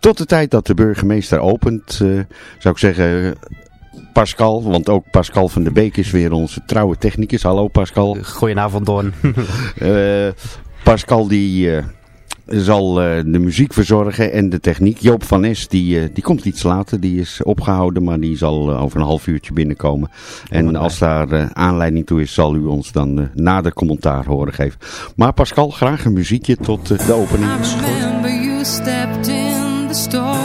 tot de tijd dat de burgemeester opent, zou ik zeggen... Pascal, want ook Pascal van der Beek is weer onze trouwe technicus. Hallo Pascal. Goedenavond Don. Pascal die zal uh, de muziek verzorgen en de techniek. Joop van Es, die, uh, die komt iets later. Die is opgehouden, maar die zal uh, over een half uurtje binnenkomen. En als daar aanleiding toe is, zal u ons dan nader commentaar horen geven. Maar Pascal, graag een muziekje tot de opening. story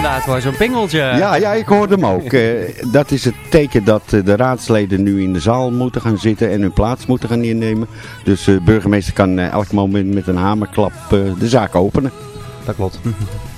inderdaad wel zo'n pingeltje. Ja, ja, ik hoorde hem ook. Uh, dat is het teken dat uh, de raadsleden nu in de zaal moeten gaan zitten en hun plaats moeten gaan innemen. Dus de uh, burgemeester kan elk moment met een hamerklap de zaak openen. Dat klopt.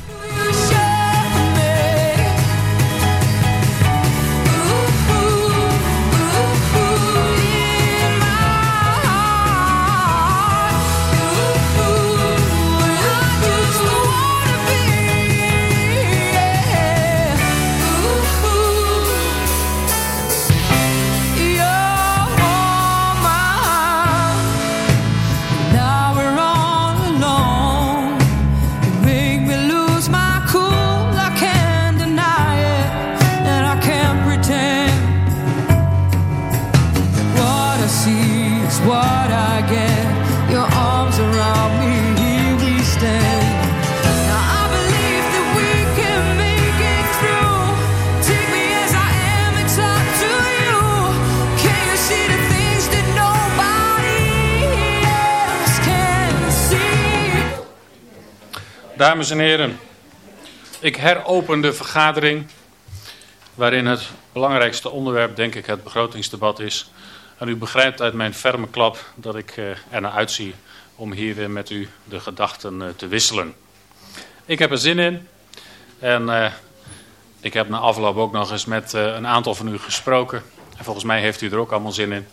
Dames en heren, ik heropen de vergadering waarin het belangrijkste onderwerp denk ik het begrotingsdebat is. En u begrijpt uit mijn ferme klap dat ik uh, er naar uitzie om hier weer met u de gedachten uh, te wisselen. Ik heb er zin in en uh, ik heb na afloop ook nog eens met een aantal van u gesproken. En volgens mij heeft u er ook allemaal zin in.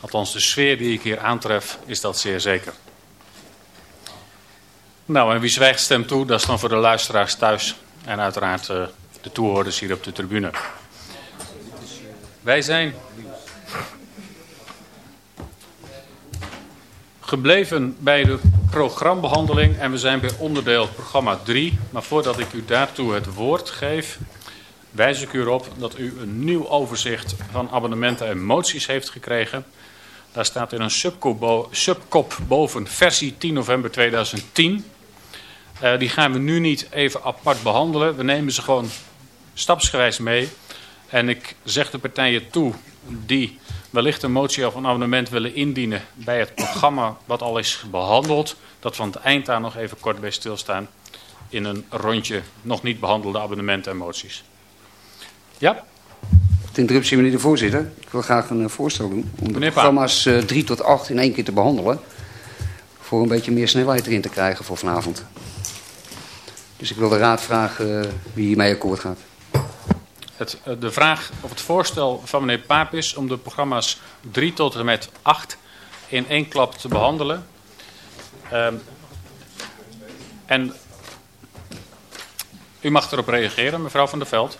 Althans de sfeer die ik hier aantref is dat zeer zeker. Nou, en wie zwijgt stemt toe, dat is dan voor de luisteraars thuis. En uiteraard uh, de toehoorders hier op de tribune. Wij zijn gebleven bij de programbehandeling en we zijn bij onderdeel programma 3. Maar voordat ik u daartoe het woord geef, wijs ik u erop dat u een nieuw overzicht van abonnementen en moties heeft gekregen. Daar staat in een subkop boven versie 10 november 2010. Uh, die gaan we nu niet even apart behandelen. We nemen ze gewoon stapsgewijs mee. En ik zeg de partijen toe die wellicht een motie of een abonnement willen indienen bij het programma wat al is behandeld. Dat we aan het eind daar nog even kort bij stilstaan in een rondje nog niet behandelde abonnementen en moties. Ja? De interruptie, meneer de voorzitter. Ik wil graag een uh, voorstel doen om de meneer programma's uh, 3 tot 8 in één keer te behandelen. Voor een beetje meer snelheid erin te krijgen voor vanavond. Dus ik wil de raad vragen uh, wie hiermee akkoord gaat. Het, uh, de vraag of het voorstel van meneer Paap is om de programma's 3 tot en met 8 in één klap te behandelen. Um, en u mag erop reageren, mevrouw van der Veld.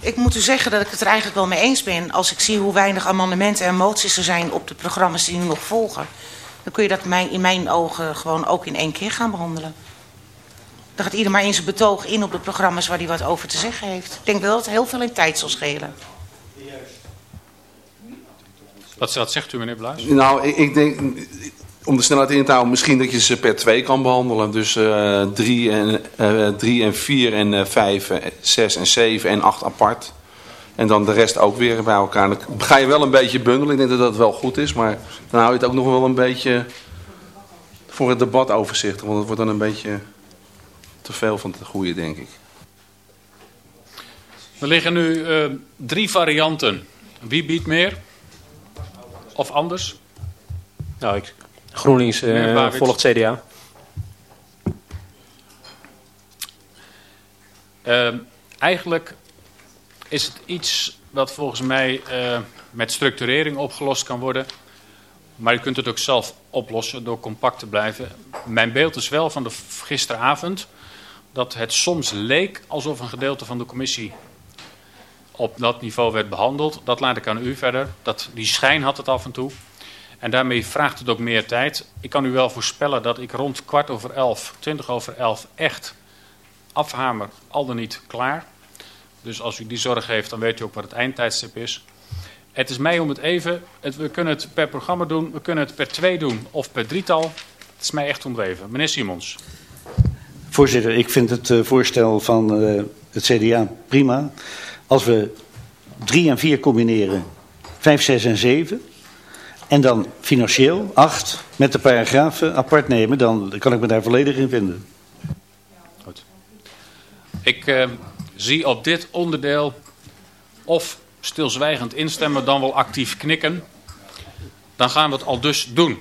Ik moet u zeggen dat ik het er eigenlijk wel mee eens ben. Als ik zie hoe weinig amendementen en moties er zijn op de programma's die nu nog volgen. Dan kun je dat in mijn ogen gewoon ook in één keer gaan behandelen. Dan gaat ieder maar in zijn betoog in op de programma's waar hij wat over te zeggen heeft. Ik denk wel dat het heel veel in tijd zal schelen. Wat, wat zegt u, meneer Bluis? Nou, ik, ik denk, om de snelheid in te houden, misschien dat je ze per twee kan behandelen. Dus 3 uh, en, uh, drie en 4 en uh, 5, 6 en 7 en 8 apart. En dan de rest ook weer bij elkaar. Dan ga je wel een beetje bundelen. Ik denk dat dat wel goed is. Maar dan hou je het ook nog wel een beetje voor het debat overzichtig. Want het wordt dan een beetje te veel van het goede, denk ik. Er liggen nu uh, drie varianten. Wie biedt meer? Of anders? Nou, ik, GroenLinks uh, volgt CDA. Uh, eigenlijk is het iets wat volgens mij uh, met structurering opgelost kan worden. Maar je kunt het ook zelf oplossen door compact te blijven. Mijn beeld is wel van de gisteravond dat het soms leek alsof een gedeelte van de commissie op dat niveau werd behandeld. Dat laat ik aan u verder. Dat, die schijn had het af en toe. En daarmee vraagt het ook meer tijd. Ik kan u wel voorspellen dat ik rond kwart over elf, twintig over elf echt afhamer, al dan niet klaar. Dus als u die zorg heeft, dan weet u ook wat het eindtijdstip is. Het is mij om het even, we kunnen het per programma doen, we kunnen het per twee doen of per drietal. Het is mij echt ontweven. Meneer Simons. Voorzitter, ik vind het uh, voorstel van uh, het CDA prima. Als we 3 en 4 combineren, 5, 6 en 7... en dan financieel 8 met de paragrafen apart nemen... dan kan ik me daar volledig in vinden. Goed. Ik uh, zie op dit onderdeel of stilzwijgend instemmen... dan wel actief knikken. Dan gaan we het al dus doen.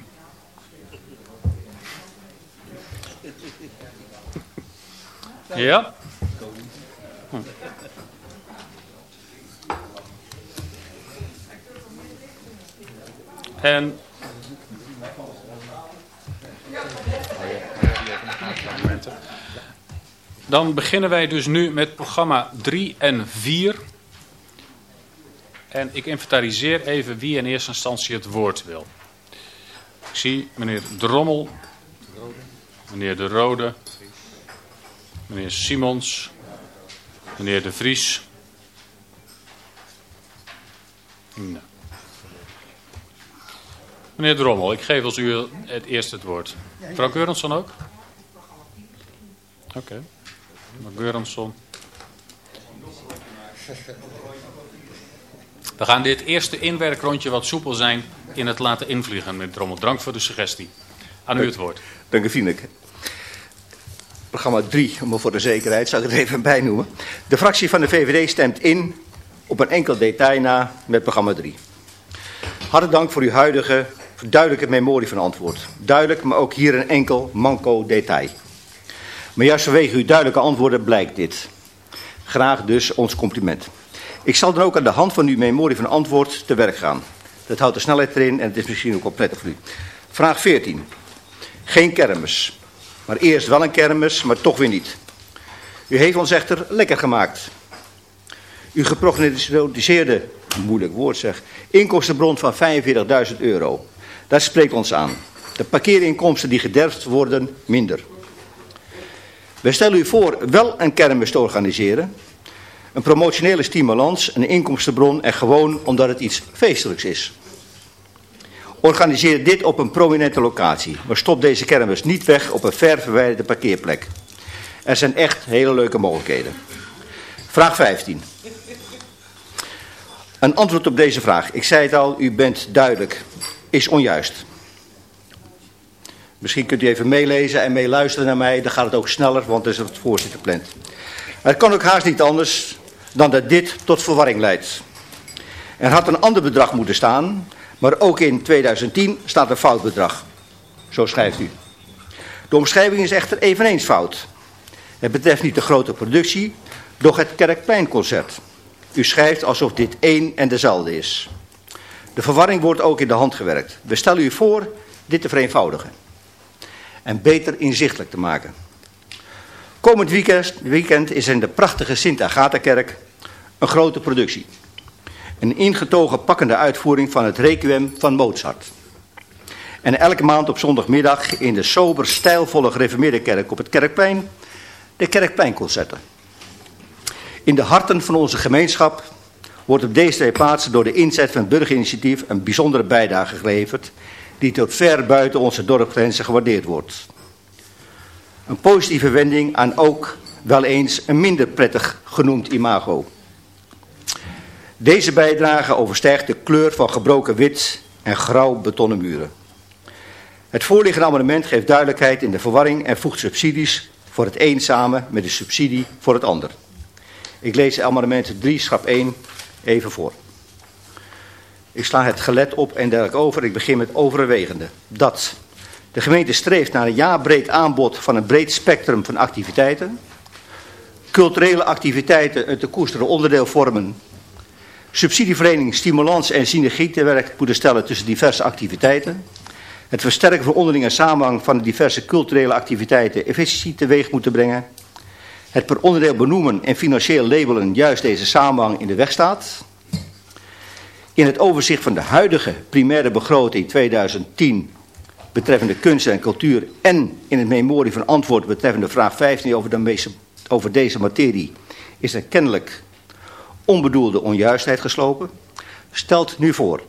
Ja? Hm. En dan beginnen wij dus nu met programma 3 en 4. En ik inventariseer even wie in eerste instantie het woord wil. Ik zie meneer Drommel, meneer De Rode, meneer Simons, meneer De Vries. Nou. Meneer Drommel, ik geef als u het eerst het woord. Mevrouw Geurensson ook? Oké. Okay. Mevrouw Geurensson. We gaan dit eerste inwerkrondje wat soepel zijn in het laten invliegen, meneer Drommel. Dank voor de suggestie. Aan u het woord. Dank u vriendelijk. Programma 3, maar voor de zekerheid zal ik het even bijnoemen. De fractie van de VVD stemt in op een enkel detail na met programma 3. Hartelijk dank voor uw huidige duidelijke memorie van antwoord. Duidelijk, maar ook hier een enkel manco detail. Maar juist vanwege uw duidelijke antwoorden blijkt dit. Graag dus ons compliment. Ik zal dan ook aan de hand van uw memorie van antwoord te werk gaan. Dat houdt de snelheid erin en het is misschien ook wel prettig voor u. Vraag 14. Geen kermis. Maar eerst wel een kermis, maar toch weer niet. U heeft ons echter lekker gemaakt. U geprognosticeerde, moeilijk woord zeg, inkomstenbron van 45.000 euro. Dat spreekt ons aan. De parkeerinkomsten die gederfd worden, minder. We stellen u voor wel een kermis te organiseren. Een promotionele stimulans, een inkomstenbron en gewoon omdat het iets feestelijks is. Organiseer dit op een prominente locatie. Maar stop deze kermis niet weg op een ver verwijderde parkeerplek. Er zijn echt hele leuke mogelijkheden. Vraag 15. Een antwoord op deze vraag. Ik zei het al, u bent duidelijk is onjuist. Misschien kunt u even meelezen en meeluisteren naar mij. Dan gaat het ook sneller, want er is het voorzitter plant. Het kan ook haast niet anders dan dat dit tot verwarring leidt. Er had een ander bedrag moeten staan, maar ook in 2010 staat een fout bedrag. Zo schrijft u. De omschrijving is echter eveneens fout. Het betreft niet de grote productie, doch het Kerkpleinconcert. U schrijft alsof dit één en dezelfde is. De verwarring wordt ook in de hand gewerkt. We stellen u voor dit te vereenvoudigen. En beter inzichtelijk te maken. Komend weekend, is in de prachtige Sint-Agatha-kerk een grote productie. Een ingetogen pakkende uitvoering van het Requiem van Mozart. En elke maand op zondagmiddag in de sober stijlvolle gereformeerde kerk op het Kerkplein de Kerkpleinconcerten. In de harten van onze gemeenschap wordt op deze twee plaatsen door de inzet van het burgerinitiatief een bijzondere bijdrage geleverd, die tot ver buiten onze dorpgrenzen gewaardeerd wordt. Een positieve wending aan ook wel eens een minder prettig genoemd imago. Deze bijdrage overstijgt de kleur van gebroken wit en grauw betonnen muren. Het voorliggende amendement geeft duidelijkheid in de verwarring en voegt subsidies voor het een samen met de subsidie voor het ander. Ik lees amendement 3, schap 1 even voor. Ik sla het gelet op en dergelijke over. Ik begin met overwegende. Dat de gemeente streeft naar een jaarbreed aanbod van een breed spectrum van activiteiten. Culturele activiteiten een te koesteren onderdeel vormen. Subsidieverlening, stimulans en synergie te werk moeten stellen tussen diverse activiteiten. Het versterken van onderlinge samenhang van de diverse culturele activiteiten efficiëntie teweeg moeten brengen. Het per onderdeel benoemen en financieel labelen juist deze samenhang in de weg staat. In het overzicht van de huidige primaire begroting 2010 betreffende kunst en cultuur en in het memorie van antwoord betreffende vraag 15 over, de over deze materie is er kennelijk onbedoelde onjuistheid geslopen. Stelt nu voor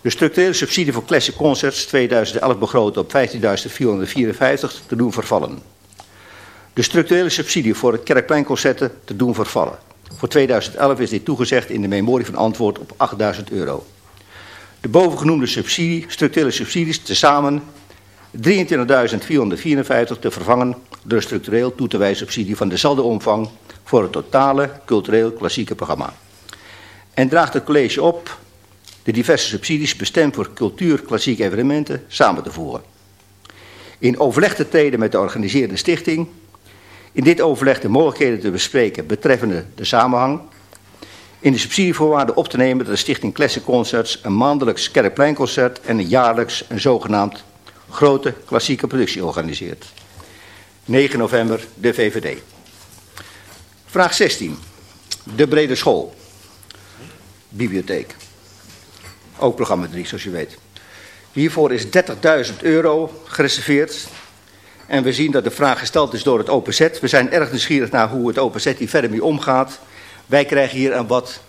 de structurele subsidie voor Classic Concerts 2011 begroot op 15.454 te doen vervallen. De structurele subsidie voor het Kerkpleinconcerten te doen vervallen. Voor 2011 is dit toegezegd in de memorie van antwoord op 8000 euro. De bovengenoemde subsidie, structurele subsidies tezamen 23.454 te vervangen door structureel toe te wijzen subsidie van dezelfde omvang voor het totale cultureel klassieke programma. En draagt het college op de diverse subsidies bestemd voor cultuur klassieke evenementen samen te voeren. In overleg te treden met de organiserende stichting. In dit overleg de mogelijkheden te bespreken betreffende de samenhang. In de subsidievoorwaarden op te nemen dat de stichting Classic Concerts een maandelijks Kerkpleinconcert en een jaarlijks een zogenaamd grote klassieke productie organiseert. 9 november de VVD. Vraag 16. De brede school. Bibliotheek. Ook programma 3, zoals je weet. Hiervoor is 30.000 euro gereserveerd. En we zien dat de vraag gesteld is door het OPZ. We zijn erg nieuwsgierig naar hoe het OPZ hier verder mee omgaat. Wij krijgen hier een wat...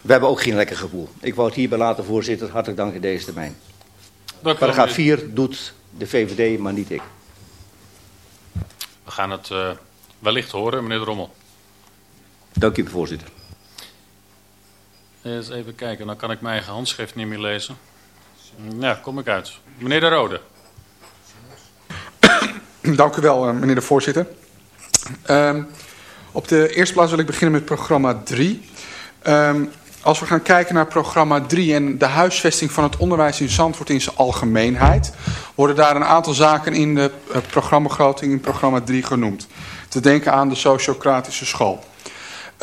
We hebben ook geen lekker gevoel. Ik wou het hierbij laten, voorzitter. Hartelijk dank in deze termijn. Dank Paragraaf 4 doet de VVD, maar niet ik. We gaan het uh, wellicht horen, meneer de Rommel. Dank u, voorzitter. Eens even kijken, dan kan ik mijn eigen handschrift niet meer lezen. Ja, kom ik uit. Meneer De Rode. Dank u wel, eh, meneer de voorzitter. Um, op de eerste plaats wil ik beginnen met programma 3. Um, ehm, als we gaan kijken naar programma 3 en de huisvesting van het onderwijs in Zandvoort in zijn algemeenheid, worden daar een aantal zaken in de uh, programmabegroting in programma 3 genoemd. Te denken aan de sociocratische school.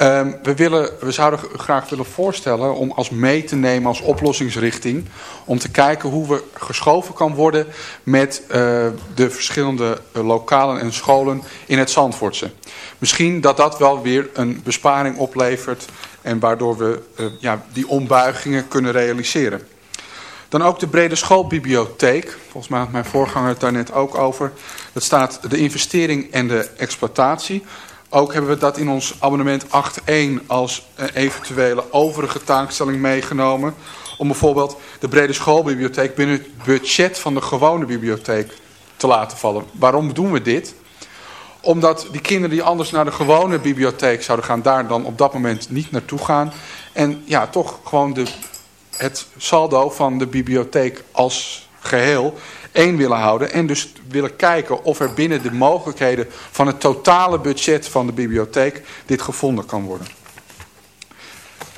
Um, we, willen, we zouden graag willen voorstellen om als mee te nemen als oplossingsrichting... om te kijken hoe we geschoven kan worden met uh, de verschillende uh, lokalen en scholen in het Zandvoortse. Misschien dat dat wel weer een besparing oplevert en waardoor we uh, ja, die ombuigingen kunnen realiseren. Dan ook de brede schoolbibliotheek. Volgens mij had mijn voorganger het daar net ook over. Dat staat de investering en de exploitatie. Ook hebben we dat in ons abonnement 8.1 als eventuele overige taakstelling meegenomen. Om bijvoorbeeld de brede schoolbibliotheek binnen het budget van de gewone bibliotheek te laten vallen. Waarom doen we dit? Omdat die kinderen die anders naar de gewone bibliotheek zouden gaan, daar dan op dat moment niet naartoe gaan. En ja, toch gewoon de, het saldo van de bibliotheek als geheel één willen houden. En dus willen kijken of er binnen de mogelijkheden van het totale budget van de bibliotheek dit gevonden kan worden.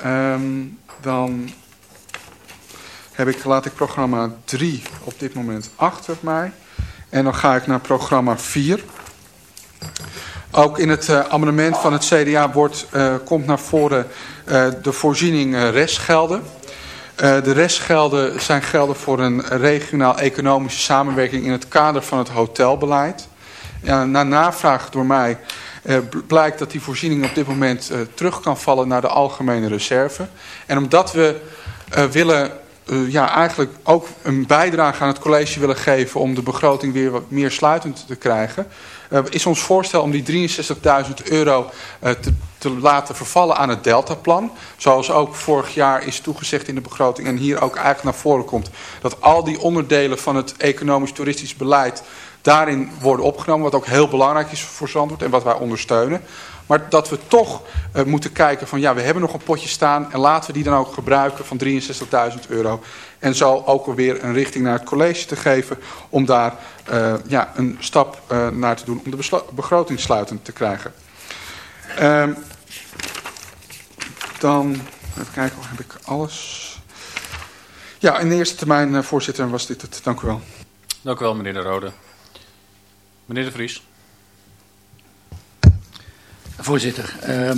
Um, dan heb ik, laat ik programma 3 op dit moment achter mij. En dan ga ik naar programma 4. Ook in het uh, amendement van het CDA wordt, uh, komt naar voren uh, de voorziening restgelden. Uh, de restgelden zijn gelden voor een regionaal economische samenwerking in het kader van het hotelbeleid. Na navraag door mij uh, blijkt dat die voorziening op dit moment uh, terug kan vallen naar de algemene reserve. En omdat we willen, ja, eigenlijk ook een bijdrage aan het college willen geven om de begroting weer wat meer sluitend te krijgen, is ons voorstel om die 63.000 euro te te laten vervallen aan het deltaplan. Zoals ook vorig jaar is toegezegd in de begroting en hier ook eigenlijk naar voren komt. Dat al die onderdelen van het economisch-toeristisch beleid daarin worden opgenomen. Wat ook heel belangrijk is voor Zandvoort en wat wij ondersteunen. Maar dat we toch uh, moeten kijken van ja, we hebben nog een potje staan. En laten we die dan ook gebruiken van 63.000 euro. En zo ook alweer een richting naar het college te geven. Om daar uh, ja, een stap uh, naar te doen om de begroting sluitend te krijgen. Um, dan Even kijken, heb ik alles... Ja, in de eerste termijn, voorzitter, was dit het. Dank u wel. Dank u wel, meneer De Rode. Meneer De Vries. Voorzitter, uh,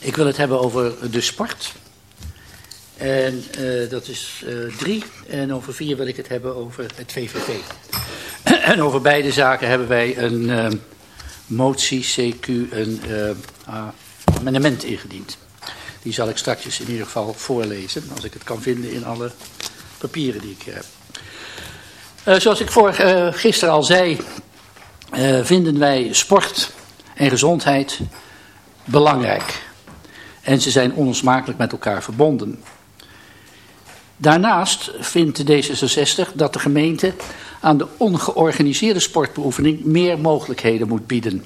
ik wil het hebben over de sport. En uh, dat is uh, drie. En over vier wil ik het hebben over het VVV. en over beide zaken hebben wij een uh, motie, CQ, een amendement ingediend. Die zal ik straks in ieder geval voorlezen, als ik het kan vinden in alle papieren die ik heb. zoals ik voor, gisteren al zei, vinden wij sport en gezondheid belangrijk. En ze zijn onlosmakelijk met elkaar verbonden. Daarnaast vindt D66 dat de gemeente aan de ongeorganiseerde sportbeoefening meer mogelijkheden moet bieden.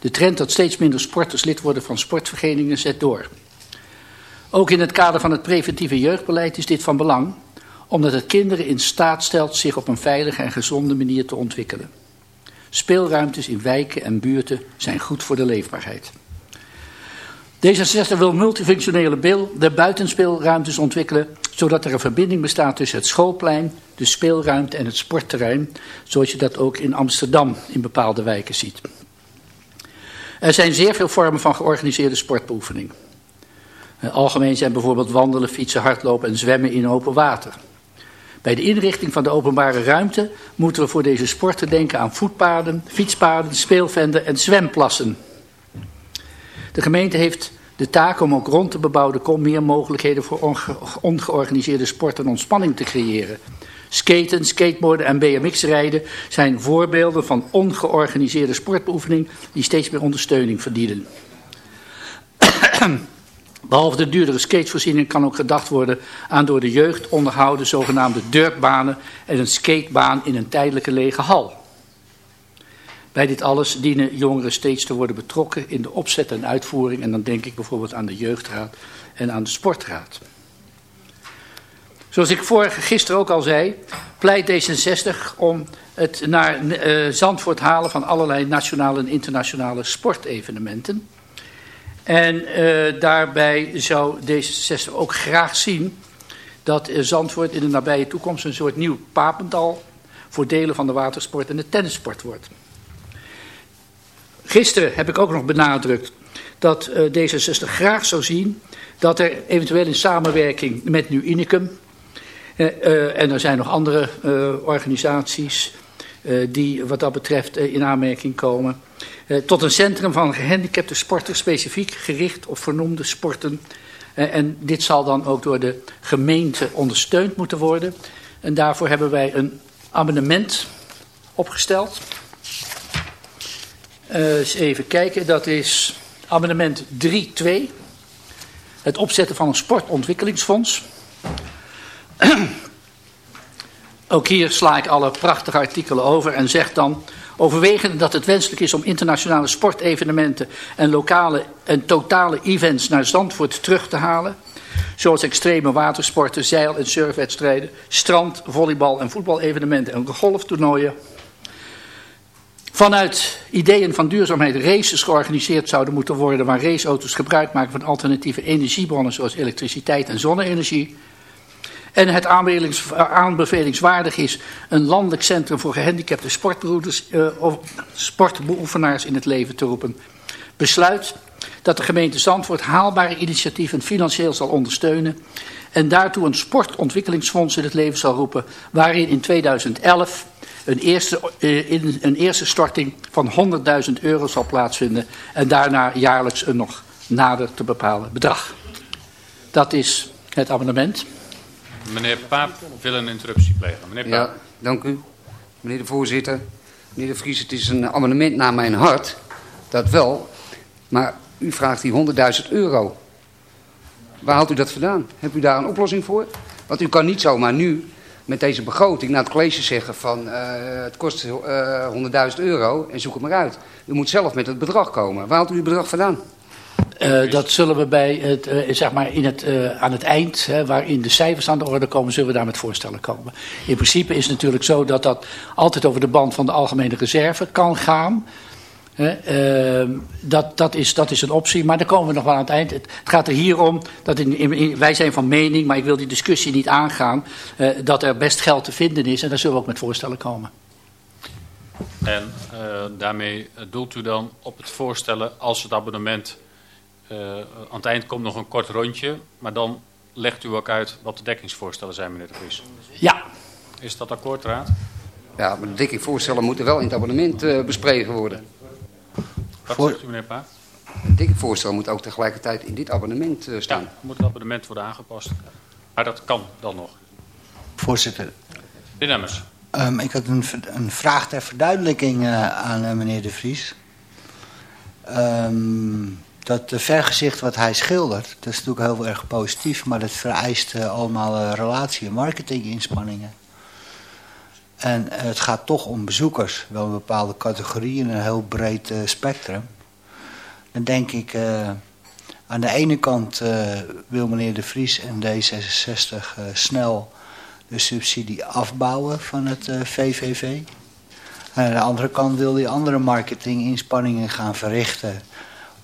De trend dat steeds minder sporters lid worden van sportverenigingen zet door. Ook in het kader van het preventieve jeugdbeleid is dit van belang, omdat het kinderen in staat stelt zich op een veilige en gezonde manier te ontwikkelen. Speelruimtes in wijken en buurten zijn goed voor de leefbaarheid. D66 wil multifunctionele de buitenspeelruimtes ontwikkelen, zodat er een verbinding bestaat tussen het schoolplein, de speelruimte en het sportterrein, zoals je dat ook in Amsterdam in bepaalde wijken ziet. Er zijn zeer veel vormen van georganiseerde sportbeoefening. Eh, algemeen zijn bijvoorbeeld wandelen, fietsen, hardlopen en zwemmen in open water. Bij de inrichting van de openbare ruimte moeten we voor deze sporten denken aan voetpaden, fietspaden, speelvenden en zwemplassen. De gemeente heeft de taak om ook rond de bebouwde kom meer mogelijkheden voor ongeorganiseerde sport en ontspanning te creëren. Skaten, skateboarden en BMX-rijden zijn voorbeelden van ongeorganiseerde sportbeoefening die steeds meer ondersteuning verdienen. Behalve de duurdere skatevoorziening kan ook gedacht worden aan door de jeugd onderhouden zogenaamde dirtbanen en een skatebaan in een tijdelijke lege hal. Bij dit alles dienen jongeren steeds te worden betrokken in de opzet en uitvoering en dan denk ik bijvoorbeeld aan de jeugdraad en aan de sportraad. Zoals ik vorige gisteren ook al zei, pleit D66 om het naar uh, Zandvoort halen van allerlei nationale en internationale sportevenementen. En uh, daarbij zou D66 ook graag zien dat uh, Zandvoort in de nabije toekomst een soort nieuw papendal voor delen van de watersport en de tennissport wordt. Gisteren heb ik ook nog benadrukt dat uh, D66 graag zou zien dat er eventueel in samenwerking met Nu Unicum, en er zijn nog andere organisaties die wat dat betreft in aanmerking komen, eh, tot een centrum van gehandicapte sporters specifiek gericht op vernoemde sporten. Eh, en dit zal dan ook door de gemeente ondersteund moeten worden. En daarvoor hebben wij een amendement opgesteld. Uh, eens even kijken, dat is amendement 3.2. Het opzetten van een sportontwikkelingsfonds. Ook hier sla ik alle prachtige artikelen over en zeg dan... Overwegende dat het wenselijk is om internationale sportevenementen en lokale en totale events naar Zandvoort terug te halen. Zoals extreme watersporten, zeil- en surfwedstrijden, strand, volleybal- en voetbalevenementen en golftoernooien. Vanuit ideeën van duurzaamheid races georganiseerd zouden moeten worden waar raceauto's gebruik maken van alternatieve energiebronnen zoals elektriciteit en zonne-energie. En het aanbevelingswaardig is een landelijk centrum voor gehandicapte sportbroeders, uh, of sportbeoefenaars in het leven te roepen. Besluit dat de gemeente Zandvoort haalbare initiatieven financieel zal ondersteunen en daartoe een sportontwikkelingsfonds in het leven zal roepen, waarin in 2011 een eerste, in een eerste storting van 100.000 euro zal plaatsvinden en daarna jaarlijks een nog nader te bepalen bedrag. Dat is het abonnement. Meneer Paap wil een interruptie plegen. Meneer Paap. Ja, dank u. Meneer de voorzitter. Meneer de Vries, het is een amendement naar mijn hart. Dat wel. Maar u vraagt die 100.000 euro. Waar haalt u dat vandaan? Hebt u daar een oplossing voor? Want u kan niet zomaar nu met deze begroting naar het college zeggen van uh, het kost uh, eh, 100.000 euro en zoek het maar uit. U moet zelf met het bedrag komen. Waar haalt u het bedrag vandaan? Uh, dat zullen we bij het, uh, zeg maar in het, uh, aan het eind, hè, waarin de cijfers aan de orde komen, zullen we daar met voorstellen komen. In principe is het natuurlijk zo dat dat altijd over de band van de algemene reserve kan gaan. Ehm, dat, dat, is, dat is een optie, maar daar komen we nog wel aan het eind. Het, gaat er hier om, dat in, in, wij zijn van mening, maar ik wil die discussie niet aangaan, dat er best geld te vinden is en daar zullen we ook met voorstellen komen. En daarmee doelt u dan op het voorstellen als het abonnement uh, aan het eind komt nog een kort rondje, maar dan legt u ook uit wat de dekkingsvoorstellen zijn, meneer de Vries. Ja. Is dat akkoord, Raad? Ja, maar de dekkingsvoorstellen moeten wel in het abonnement uh, bespreken worden. Wat Voor... zegt u, meneer Pa? Het dekkingsvoorstel moet ook tegelijkertijd in dit abonnement uh, staan. Ja, moet het abonnement worden aangepast. Maar dat kan dan nog. Voorzitter. De Nemmers. Um, ik had een, een, vraag ter verduidelijking uh, aan uh, meneer De Vries. Um, dat vergezicht wat hij schildert, dat is natuurlijk heel erg positief, maar dat vereist uh, allemaal relatie- en marketinginspanningen. En het gaat toch om bezoekers, wel een bepaalde categorie en een heel breed spectrum. Dan denk ik, aan de ene kant wil meneer De Vries en D66 snel de subsidie afbouwen van het VVV. En aan de andere kant wil hij andere marketinginspanningen gaan verrichten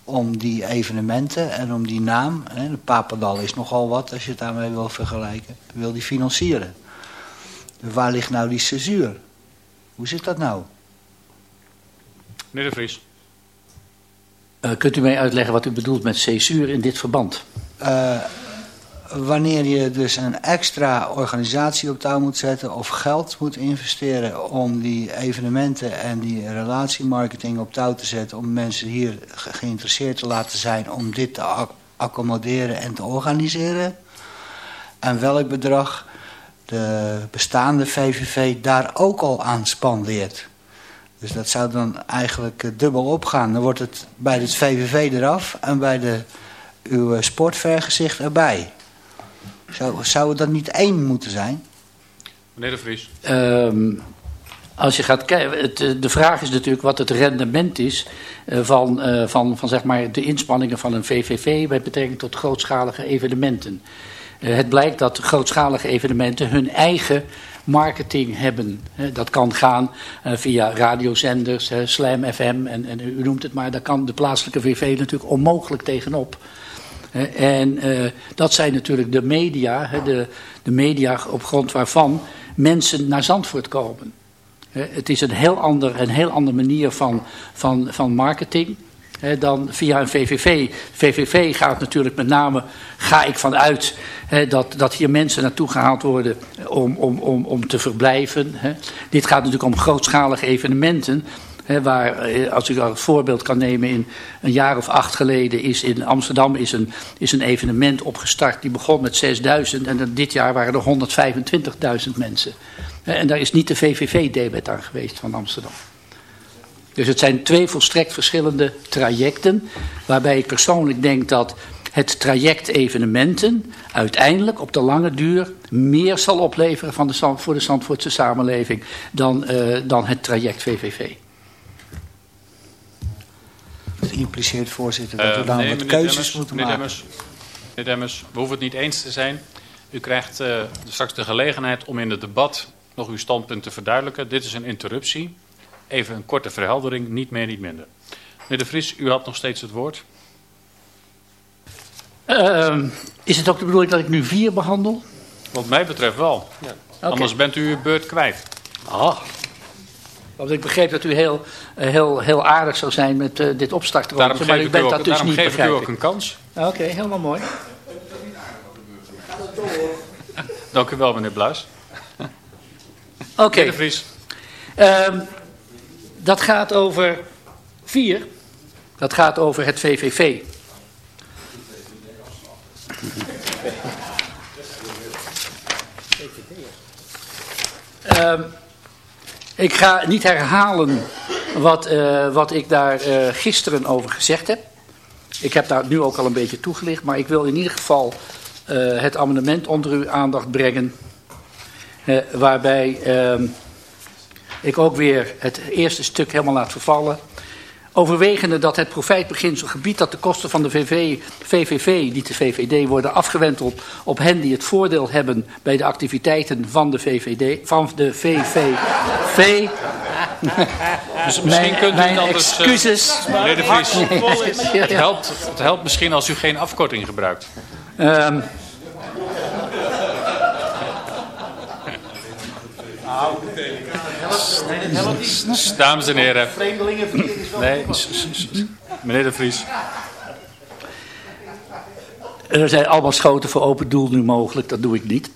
om die evenementen en om die naam, hè, de Papadal is nogal wat als je het daarmee wil vergelijken, wil die financieren. Waar ligt nou die censuur? Hoe zit dat nou? Meneer De Vries. Uh, kunt u mij uitleggen wat u bedoelt met censuur in dit verband? Uh, wanneer je dus een extra organisatie op touw moet zetten of geld moet investeren om die evenementen en die relatiemarketing op touw te zetten, om mensen hier geïnteresseerd te laten zijn om dit te accommoderen en te organiseren. En welk bedrag de bestaande VVV daar ook al aan spandeert. Dus dat zou dan eigenlijk eh, dubbel opgaan. Dan wordt het bij het VVV eraf en bij de, uw sportvergezicht erbij. Zou, zou dat niet één moeten zijn? Meneer de Vries. Um, als je gaat kijken, eh, de vraag is natuurlijk wat het rendement is uh, van, uh, van, van zeg maar de inspanningen van een VVV bij betrekking tot grootschalige evenementen. het blijkt dat grootschalige evenementen hun eigen marketing hebben. dat kan gaan via radiozenders, Slam FM en, en u noemt het maar. Daar kan de plaatselijke VV natuurlijk onmogelijk tegenop. En uh, dat zijn natuurlijk de media, de, de media op grond waarvan mensen naar Zandvoort komen. Het is een heel, ander, een heel andere manier van, van, van marketing dan via een VVV. VVV gaat natuurlijk met name, ga ik vanuit, dat, dat hier mensen naartoe gehaald worden om, om, om, om te verblijven. Dit gaat natuurlijk om grootschalige evenementen waar, eh, als ik een voorbeeld kan nemen, in een jaar of acht geleden is in Amsterdam is een, is een evenement opgestart. Die begon met 6000 en dit jaar waren er 125.000 mensen. En daar is niet de VVV-debet aan geweest van Amsterdam. Dus het zijn twee volstrekt verschillende trajecten. Waarbij ik persoonlijk denk dat het traject evenementen uiteindelijk op de lange duur meer zal opleveren van de, voor de Zandvoortse samenleving dan, uh, dan het traject VVV. Impliceert, voorzitter, dat we uh, dan nee, wat keuzes Demmers, moeten meneer maken. Demmers, meneer Demmers, we hoeven het niet eens te zijn. U krijgt uh, straks de gelegenheid om in het debat nog uw standpunt te verduidelijken. Dit is een interruptie. Even een korte verheldering, niet meer, niet minder. Meneer De Vries, u had nog steeds het woord. Uh, is het ook de bedoeling dat ik nu vier behandel? Wat mij betreft wel. Ja. Okay. Anders bent u uw beurt kwijt. Ah, want ik begreep dat u heel, eh, heel, heel aardig zou zijn met uh, dit opstarten. Daarom maar ik, u ook, dus daarom geef ik u ook een kans. Oké, okay, helemaal mooi. Dank u wel, meneer Bluis. Oké. Okay. Vries. Um, dat gaat over vier. Dat gaat over het VVV. Um, ik ga niet herhalen wat, uh, wat ik daar uh, gisteren over gezegd heb. Ik heb daar nu ook al een beetje toegelicht, maar ik wil in ieder geval uh, het amendement onder uw aandacht brengen. waarbij ehm, ik ook weer het eerste stuk helemaal laat vervallen. Overwegende dat het profijtbeginsel gebied dat de kosten van de VV, VVV, niet de VVD, worden afgewenteld op hen die het voordeel hebben bij de activiteiten van de VVD, van de VVV, dus misschien kunt u mijn anders... excuses. Uh, meneer De Vries, het, helpt, het helpt misschien als u geen afkorting gebruikt. Um, Dames en heren. Nee, meneer De Vries. Er zijn allemaal schoten voor open doel nu mogelijk, dat doe ik niet.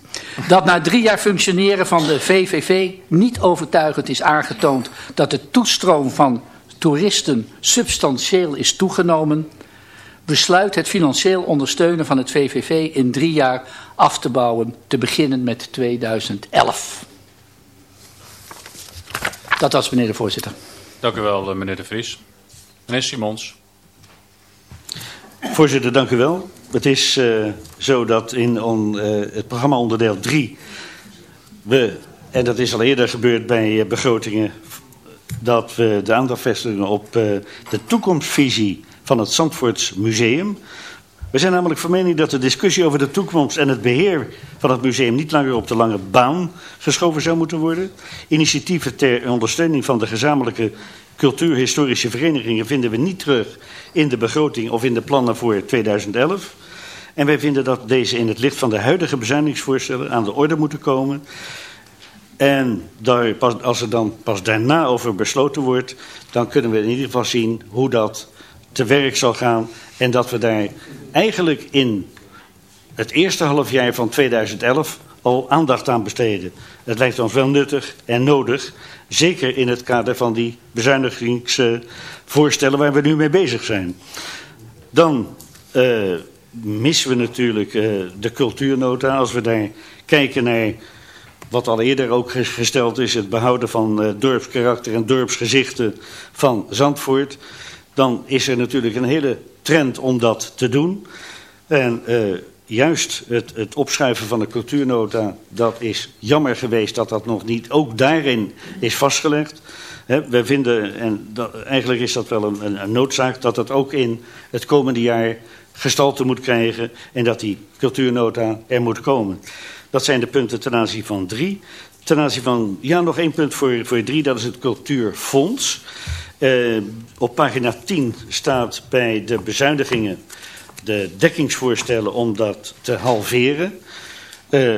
Dat na drie jaar functioneren van de VVV niet overtuigend is aangetoond dat de toestroom van toeristen substantieel is toegenomen, besluit het financieel ondersteunen van het VVV in drie jaar af te bouwen, te beginnen met 2011. Dat was meneer de voorzitter. Dank u wel, meneer de Vries. Meneer Simons. Voorzitter, dank u wel. Het is uh, zo dat in on, uh, het programma onderdeel 3 we, en dat is al eerder gebeurd bij uh, begrotingen, dat we de aandacht vestigen op de toekomstvisie van het Zandvoorts Museum. We zijn namelijk van mening dat de discussie over de toekomst en het beheer van het museum niet langer op de lange baan geschoven zou moeten worden. Initiatieven ter ondersteuning van de gezamenlijke cultuurhistorische verenigingen vinden we niet terug in de begroting of in de plannen voor 2011. En wij vinden dat deze in het licht van de huidige bezuinigingsvoorstellen aan de orde moeten komen. En daar, als er dan pas daarna over besloten wordt, dan kunnen we in ieder geval zien hoe dat te werk zal gaan. En dat we daar eigenlijk in het eerste halfjaar van 2011 al aandacht aan besteden. Het lijkt ons wel nuttig en nodig, zeker in het kader van die bezuinigingsvoorstellen waar we nu mee bezig zijn. Dan uh, missen we natuurlijk uh, de cultuurnota. Als we daar kijken naar wat al eerder ook gesteld is, het behouden van uh, dorpskarakter en dorpsgezichten van Zandvoort, dan is er natuurlijk een hele trend om dat te doen. En uh, juist het, het opschuiven van de cultuurnota, dat is jammer geweest dat dat nog niet ook daarin is vastgelegd. He, we vinden, en dat, eigenlijk is dat wel een, een, een noodzaak, dat dat ook in het komende jaar gestalte moet krijgen en dat die cultuurnota er moet komen. Dat zijn de punten ten aanzien van drie. Ten aanzien van, ja, nog één punt voor, voor drie, dat is het cultuurfonds. Uh, op pagina 10 staat bij de bezuinigingen de dekkingsvoorstellen om dat te halveren. Uh,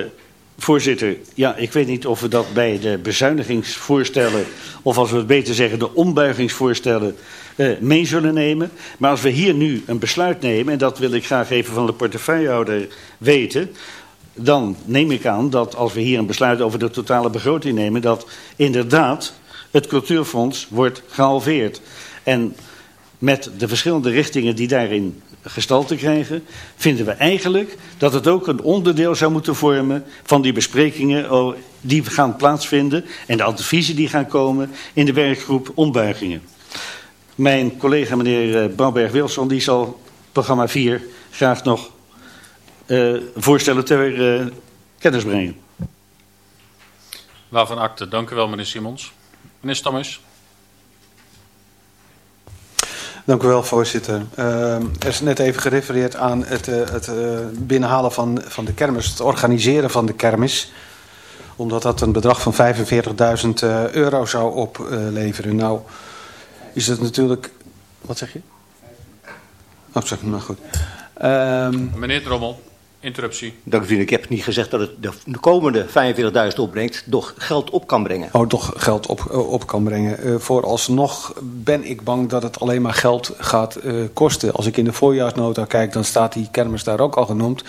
voorzitter, ja, ik weet niet of we dat bij de bezuinigingsvoorstellen, of als we het beter zeggen, de ombuigingsvoorstellen uh, mee zullen nemen. Maar als we hier nu een besluit nemen, en dat wil ik graag even van de portefeuillehouder weten, dan neem ik aan dat als we hier een besluit over de totale begroting nemen, dat inderdaad het cultuurfonds wordt gehalveerd. En met de verschillende richtingen die daarin gestalte krijgen, vinden we eigenlijk dat het ook een onderdeel zou moeten vormen van die besprekingen die gaan plaatsvinden en de adviezen die gaan komen in de werkgroep ombuigingen. Mijn collega meneer eh, Bouwberg-Wilson die zal programma 4 graag nog uh, voorstellen ter uh, kennis brengen. Waarvan akte. Dank u wel meneer Simons. Meneer Stammes. Dank u wel, voorzitter. Uh, er is net even gerefereerd aan het, uh, het uh, binnenhalen van, van de kermis, het organiseren van de kermis. Omdat dat een bedrag van 45.000 euro zou opleveren. Nou, is dat natuurlijk... Wat zeg je? Oh, zeg, nou goed. Um, Meneer Drommel. Interruptie. Dank u. Ik heb niet gezegd dat het de komende 45.000 opbrengt, doch geld op kan brengen. Oh, toch geld op, op kan brengen. Uh, vooralsnog ben ik bang dat het alleen maar geld gaat uh, kosten. Als ik in de voorjaarsnota kijk, dan staat die kermis daar ook al genoemd.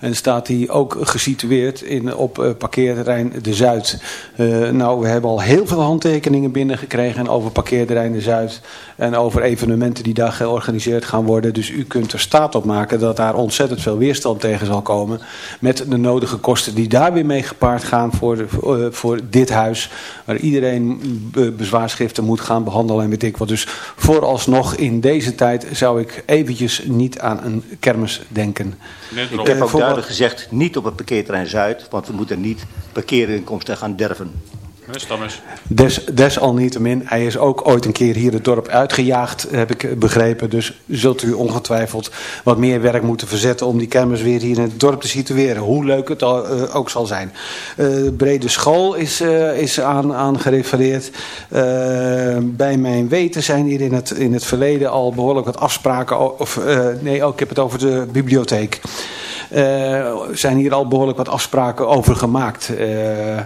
En staat die ook gesitueerd in, op uh, parkeerterrein De Zuid. Uh, nou, we hebben al heel veel handtekeningen binnengekregen over parkeerterrein De Zuid. En over evenementen die daar georganiseerd gaan worden. Dus u kunt er staat op maken dat daar ontzettend veel weerstand tegen zal komen. Met de nodige kosten die daar weer mee gepaard gaan voor, de, uh, voor dit huis. Waar iedereen bezwaarschriften moet gaan behandelen en weet ik wat. Dus vooralsnog in deze tijd zou ik eventjes niet aan een kermis denken. Ik heb ook duidelijk gezegd, niet op het parkeerterrein Zuid, want we moeten niet parkeerinkomsten gaan derven. Des, desalniettemin, hij is ook ooit een keer hier het dorp uitgejaagd, heb ik begrepen. Dus zult u ongetwijfeld wat meer werk moeten verzetten om die kermis weer hier in het dorp te situeren. Hoe leuk het uh, ook zal zijn. Uh, Brede School is, uh, is aan gerefereerd. bij mijn weten zijn hier in het, in het verleden al behoorlijk wat afspraken. Of, nee, ook, ik heb het over de bibliotheek. Uh, zijn hier al behoorlijk wat afspraken over gemaakt. Uh, uh,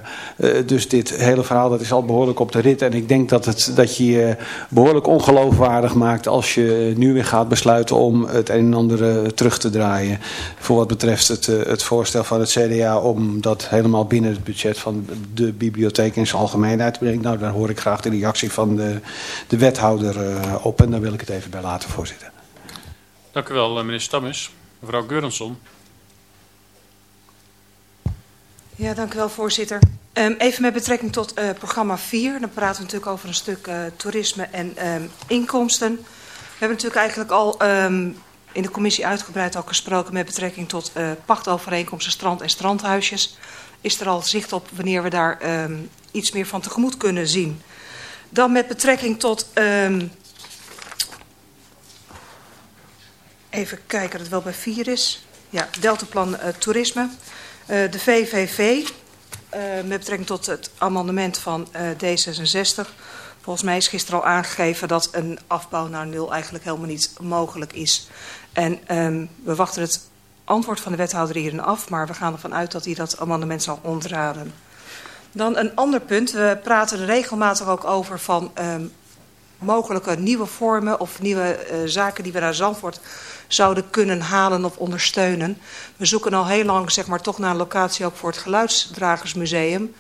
dus dit hele verhaal dat is al behoorlijk op de rit. En ik denk dat, het, dat je je behoorlijk ongeloofwaardig maakt als je nu weer gaat besluiten om het een en ander terug te draaien. Voor wat betreft het, het voorstel van het CDA om dat helemaal binnen het budget van de bibliotheek in zijn algemeenheid te brengen. Nou, daar hoor ik graag de reactie van de, de wethouder op. En daar wil ik het even bij laten, voorzitter. Dank u wel, meneer Stammes. Mevrouw Geurensson. Ja, dank u wel, voorzitter. Um, even met betrekking tot uh, programma 4. Dan praten we natuurlijk over een stuk uh, toerisme en um, inkomsten. We hebben natuurlijk eigenlijk al um, in de commissie uitgebreid al gesproken met betrekking tot uh, pachtovereenkomsten strand en strandhuisjes. Is er al zicht op wanneer we daar iets meer van tegemoet kunnen zien. Dan met betrekking tot... even kijken dat het wel bij 4 is. Ja, deltaplan toerisme. Uh, de VVV, eh, met betrekking tot het amendement van uh, D66. Volgens mij is gisteren al aangegeven dat een afbouw naar nul eigenlijk helemaal niet mogelijk is. En um, we wachten het antwoord van de wethouder hierin af, maar we gaan ervan uit dat hij dat amendement zal ontraden. Dan een ander punt. We praten regelmatig ook over van um, mogelijke nieuwe vormen of nieuwe uh, zaken die we naar Zandvoort zouden kunnen halen of ondersteunen. We zoeken al heel lang zeg maar, toch naar een locatie ook voor het Geluidsdragersmuseum.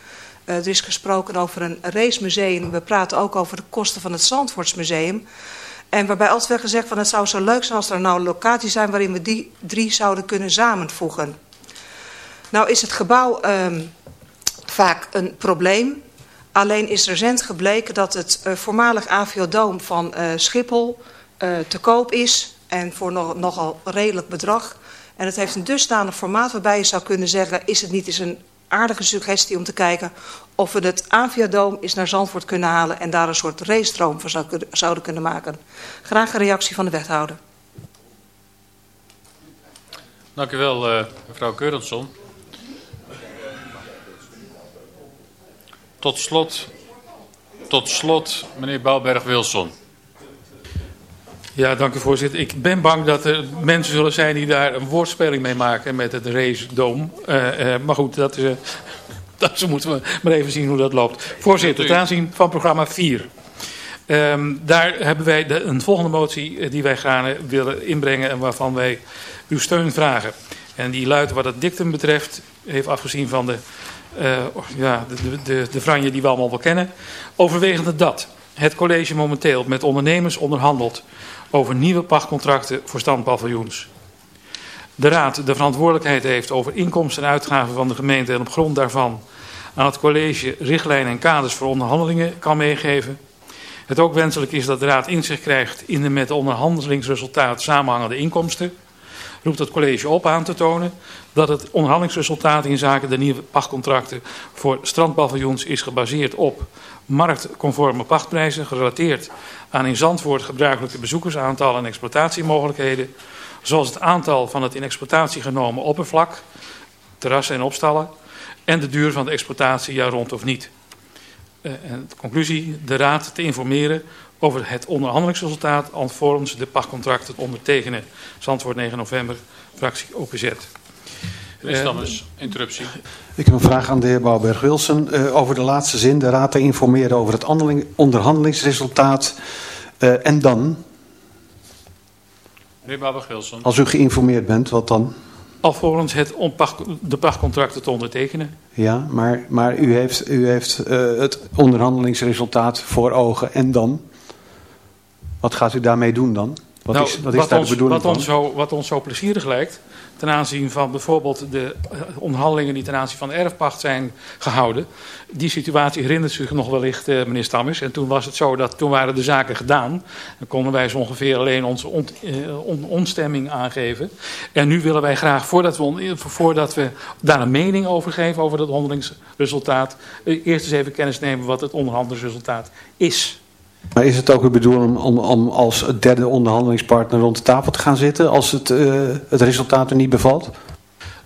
Uh, er is gesproken over een racemuseum. We praten ook over de kosten van het Zandvoortsmuseum. En waarbij altijd werd gezegd van het zou zo leuk zijn als er nou een locatie zijn waarin we die drie zouden kunnen samenvoegen. Nou is het gebouw um, vaak een probleem. Alleen is recent gebleken dat het uh, voormalig Aviodoom van uh, Schiphol te koop is. En voor nog, nogal redelijk bedrag. En het heeft een dusdanig formaat waarbij je zou kunnen zeggen... is het niet eens een aardige suggestie om te kijken... of we het Aviadoom eens naar Zandvoort kunnen halen... en daar een soort racestroom zou, zouden kunnen maken. Graag een reactie van de wethouder. Dank u wel, uh, mevrouw Keurensson. Tot slot, tot slot meneer Bouwberg-Wilson. Ja, dank u voorzitter. Ik ben bang dat er mensen zullen zijn die daar een woordspeling mee maken met het race dome. Uh, uh, maar goed, dat, is, uh, dat moeten we maar even zien hoe dat loopt. Voorzitter, ten aanzien van programma 4. Um, ehm, daar hebben wij de, een volgende motie die wij graag willen inbrengen en waarvan wij uw steun vragen. En die luidt wat het dictum betreft, heeft afgezien van de, ja, de, de, de franje die we allemaal wel kennen. Overwegende dat het college momenteel met ondernemers onderhandelt over nieuwe pachtcontracten voor standpaviljoens. De Raad de verantwoordelijkheid heeft over inkomsten en uitgaven van de gemeente en op grond daarvan aan het college richtlijnen en kaders voor onderhandelingen kan meegeven. Het ook wenselijk is dat de Raad inzicht krijgt in de met de onderhandelingsresultaat samenhangende inkomsten. Roept het college op aan te tonen dat het onderhandelingsresultaat in zaken de nieuwe pachtcontracten voor strandpaviljoens is gebaseerd op marktconforme pachtprijzen gerelateerd aan in Zandvoort gebruikelijke bezoekersaantallen en exploitatiemogelijkheden, zoals het aantal van het in exploitatie genomen oppervlak, terrassen en opstallen, en de duur van de exploitatie jaar rond of niet. Uh, en de conclusie, de Raad te informeren over het onderhandelingsresultaat alvorens de pachtcontracten ondertekenen. Zandvoort 9 november, fractie OPZ. Meneer Stammers, interruptie. Ik heb een vraag aan de heer Bouwberg-Wilson uh, over de laatste zin. De Raad te informeren over het onderhandelingsresultaat. Uh, en dan? Meneer Bouwberg-Wilson. Als u geïnformeerd bent, wat dan? Alvorens het de pachtcontracten te ondertekenen. Ja, maar, maar u heeft, u heeft uh, het onderhandelingsresultaat voor ogen. En dan? Wat gaat u daarmee doen dan? Wat nou, is, wat is daar ons, de bedoeling wat van? Ons zo, wat ons zo plezierig lijkt, ten aanzien van bijvoorbeeld de onderhandelingen die ten aanzien van de erfpacht zijn gehouden. Die situatie herinnert zich nog wellicht, meneer Stammers. En toen was het zo dat toen waren de zaken gedaan. Dan konden wij zo ongeveer alleen onze on, on, onstemming aangeven. En nu willen wij graag, voordat we, voordat we daar een mening over geven, over dat onderhandelingsresultaat, eerst eens even kennis nemen wat het onderhandelingsresultaat is. Maar is het ook uw bedoeling om, om als derde onderhandelingspartner rond de tafel te gaan zitten als het, uh, het resultaat er niet bevalt?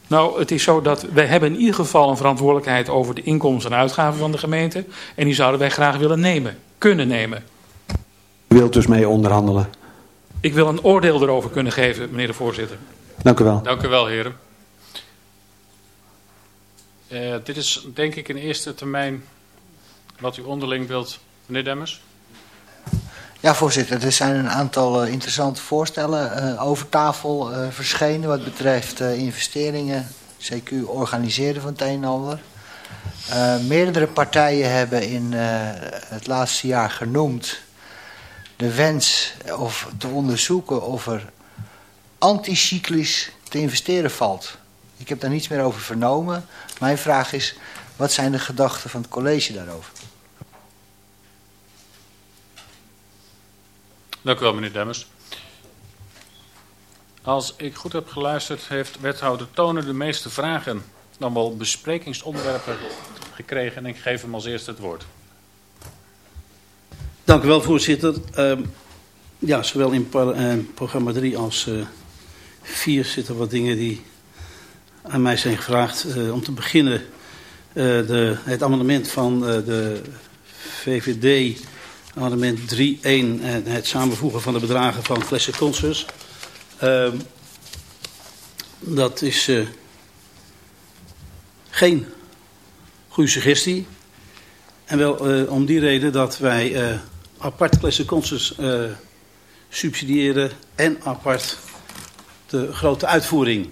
Nou, het is zo dat wij hebben in ieder geval een verantwoordelijkheid over de inkomsten en uitgaven van de gemeente. En die zouden wij graag willen nemen, kunnen nemen. U wilt dus mee onderhandelen? Ik wil een oordeel erover kunnen geven, meneer de voorzitter. Dank u wel. Dank u wel, heren. Uh, dit is denk ik in eerste termijn wat u onderling wilt. Meneer Demmers? Ja, voorzitter. Er zijn een aantal uh, interessante voorstellen uh, over tafel uh, verschenen wat betreft investeringen. CQ organiseren van het een en ander. meerdere partijen hebben in het laatste jaar genoemd de wens of te onderzoeken of er anticyclisch te investeren valt. Ik heb daar niets meer over vernomen. Mijn vraag is, wat zijn de gedachten van het college daarover? Dank u wel, meneer Demmers. Als ik goed heb geluisterd, heeft wethouder Tonen de meeste vragen, dan wel besprekingsonderwerpen gekregen. En ik geef hem als eerste het woord. Dank u wel, voorzitter. Uh, ja, zowel in uh, programma 3 als uh, 4 zitten wat dingen die aan mij zijn gevraagd. Uh, om te beginnen de, het amendement van de VVD amendement 3.1 en het samenvoegen van de bedragen van Classic Concerts. Uh, dat is uh, geen goede suggestie. En wel uh, om die reden dat wij uh, apart Classic Concerts subsidiëren en apart de grote uitvoering.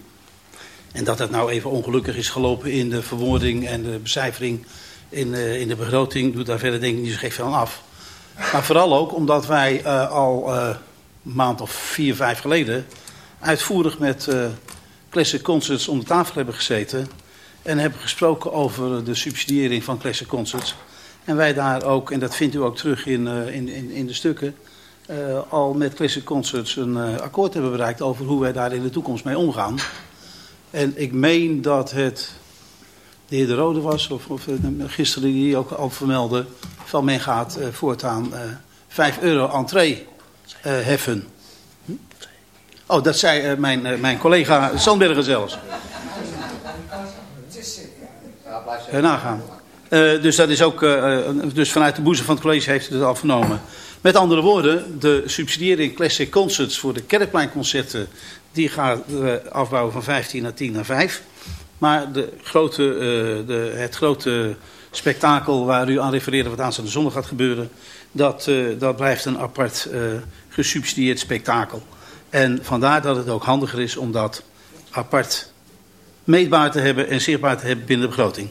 En dat het nou even ongelukkig is gelopen in de verwoording en de becijfering in, in de begroting, doet daar verder denk ik niet zo gek veel af. Maar vooral ook omdat wij uh, al uh, een maand of vier, vijf geleden uitvoerig met uh, Classic Concerts om de tafel hebben gezeten. En hebben gesproken over de subsidiëring van Classic Concerts. En wij daar ook, en dat vindt u ook terug in, in, in, in de stukken, al met Classic Concerts een akkoord hebben bereikt over hoe wij daar in de toekomst mee omgaan. En ik meen dat het de heer De Rode was, of, of gisteren die ook al vermeldde, van men gaat uh, voortaan uh, 5 euro entree heffen. Hm? Oh, dat zei mijn, mijn collega Sandbergen zelfs. Nagaan. dus dat is ook, dus vanuit de boezem van het college heeft het al vernomen. Met andere woorden, de subsidiëring Classic Concerts voor de kerkpleinconcerten, die gaat afbouwen van 15 naar 10 naar 5. Maar de grote, de, het grote spektakel waar u aan refereerde wat aanstaande zondag gaat gebeuren, dat, uh, dat blijft een apart uh, gesubsidieerd spektakel. En vandaar dat het ook handiger is om dat apart meetbaar te hebben en zichtbaar te hebben binnen de begroting.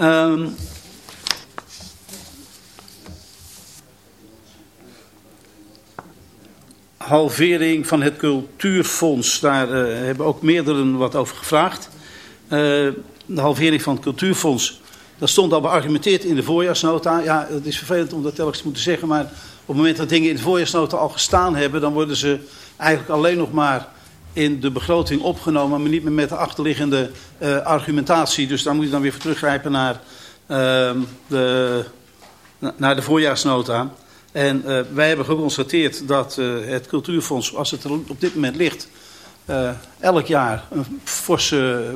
Um, halvering van het cultuurfonds, daar hebben ook meerdere wat over gevraagd. Uh, de halvering van het cultuurfonds dat stond al beargumenteerd in de voorjaarsnota. Ja, het is vervelend om dat telkens te moeten zeggen, maar op het moment dat dingen in de voorjaarsnota al gestaan hebben, dan worden ze eigenlijk alleen nog maar in de begroting opgenomen, maar niet meer met de achterliggende uh, argumentatie. Dus daar moet je dan weer voor teruggrijpen naar, uh, de, naar de voorjaarsnota. En uh, wij hebben geconstateerd dat het cultuurfonds, als het er op dit moment ligt, elk jaar een forse,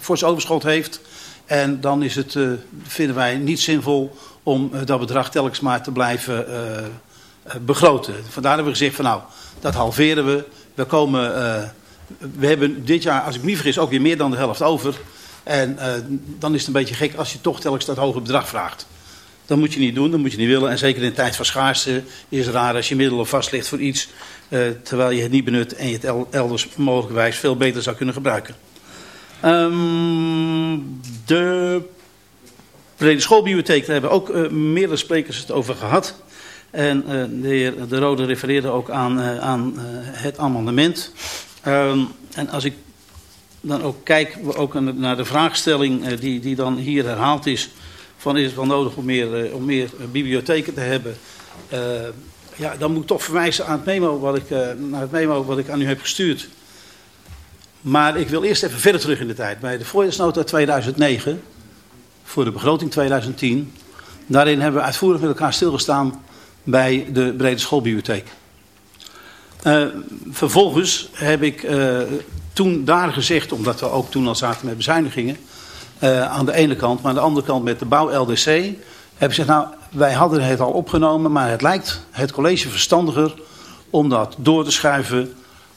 forse overschot heeft. En dan is het, uh, vinden wij niet zinvol om dat bedrag telkens maar te blijven begroten. Vandaar hebben we gezegd van nou, dat halveren we. We, komen, we hebben dit jaar, als ik niet vergis, ook weer meer dan de helft over. En dan is het een beetje gek als je toch telkens dat hoge bedrag vraagt. Dat moet je niet doen, dat moet je niet willen. En zeker in tijd van schaarste is het raar als je middelen vastlegt voor iets... terwijl je het niet benut en je het elders mogelijkwijs veel beter zou kunnen gebruiken. Um, de brede schoolbibliotheek, daar hebben ook uh, meerdere sprekers het over gehad. En uh, de heer De Rode refereerde ook aan, aan het amendement. Um, en als ik dan ook kijk ook naar de vraagstelling die, die dan hier herhaald is. Van is het wel nodig om meer, om meer bibliotheken te hebben? Ja, dan moet ik toch verwijzen aan het memo wat ik, naar het memo wat ik aan u heb gestuurd. Maar ik wil eerst even verder terug in de tijd. Bij de voorjaarsnota 2009, voor de begroting 2010... daarin hebben we uitvoerig met elkaar stilgestaan bij de brede schoolbibliotheek. Uh, vervolgens heb ik uh, toen daar gezegd, omdat we ook toen al zaten met bezuinigingen... Aan de ene kant, maar aan de andere kant met de bouw LDC... heb ik gezegd, nou, wij hadden het al opgenomen... maar het lijkt het college verstandiger om dat door te schuiven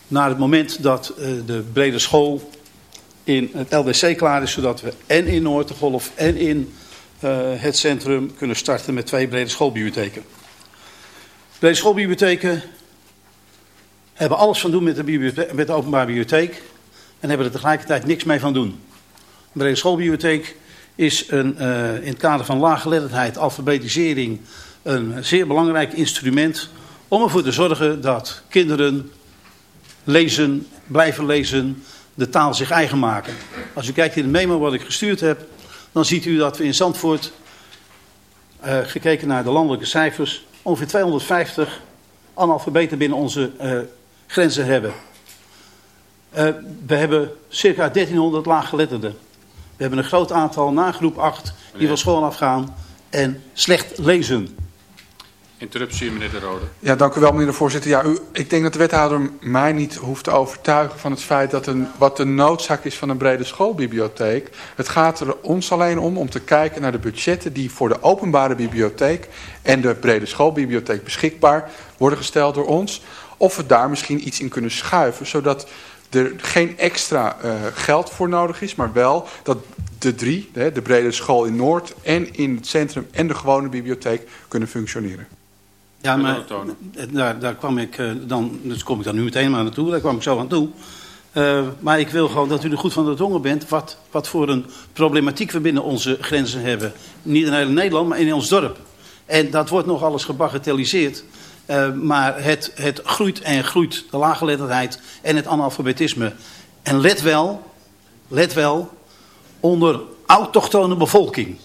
naar het moment dat uh, de brede school in het LDC klaar is, zodat we en in Noordergolf en in uh, het centrum kunnen starten met twee brede schoolbibliotheken. Brede schoolbibliotheken hebben alles van doen met de, met openbare bibliotheek en hebben er tegelijkertijd niks mee van doen. Een brede schoolbibliotheek is een, uh, in het kader van laaggeletterdheid, alfabetisering, een zeer belangrijk instrument om ervoor te zorgen dat kinderen lezen, blijven lezen, de taal zich eigen maken. Als u kijkt in de memo wat ik gestuurd heb, dan ziet u dat we in Zandvoort, uh, gekeken naar de landelijke cijfers, ongeveer 250 analfabeten binnen onze uh, grenzen hebben. We hebben circa 1300 laaggeletterden. We hebben een groot aantal na groep 8 die van school afgaan en slecht lezen. Interruptie, meneer De Rode. Ja, dank u wel, meneer de voorzitter. Ja, u, ik denk dat de wethouder mij niet hoeft te overtuigen van het feit dat een, wat de noodzaak is van een brede schoolbibliotheek. Het gaat er ons alleen om om te kijken naar de budgetten die voor de openbare bibliotheek en de brede schoolbibliotheek beschikbaar worden gesteld door ons. Of we daar misschien iets in kunnen schuiven, zodat er geen extra uh, geld voor nodig is, maar wel dat de drie, de brede school in Noord en in het centrum en de gewone bibliotheek kunnen functioneren. Ja, maar daar, daar kwam ik uh, dan, dus kom ik dan nu meteen maar naartoe, daar kwam ik zo aan toe. Uh, maar ik wil gewoon dat u er goed van de tongen bent wat, wat voor een problematiek we binnen onze grenzen hebben. Niet in heel Nederland, maar in ons dorp. En dat wordt nog alles gebagatelliseerd. Uh, maar het, het groeit en groeit, de laaggeletterdheid en het analfabetisme. En let wel, let wel, onder autochtone bevolking.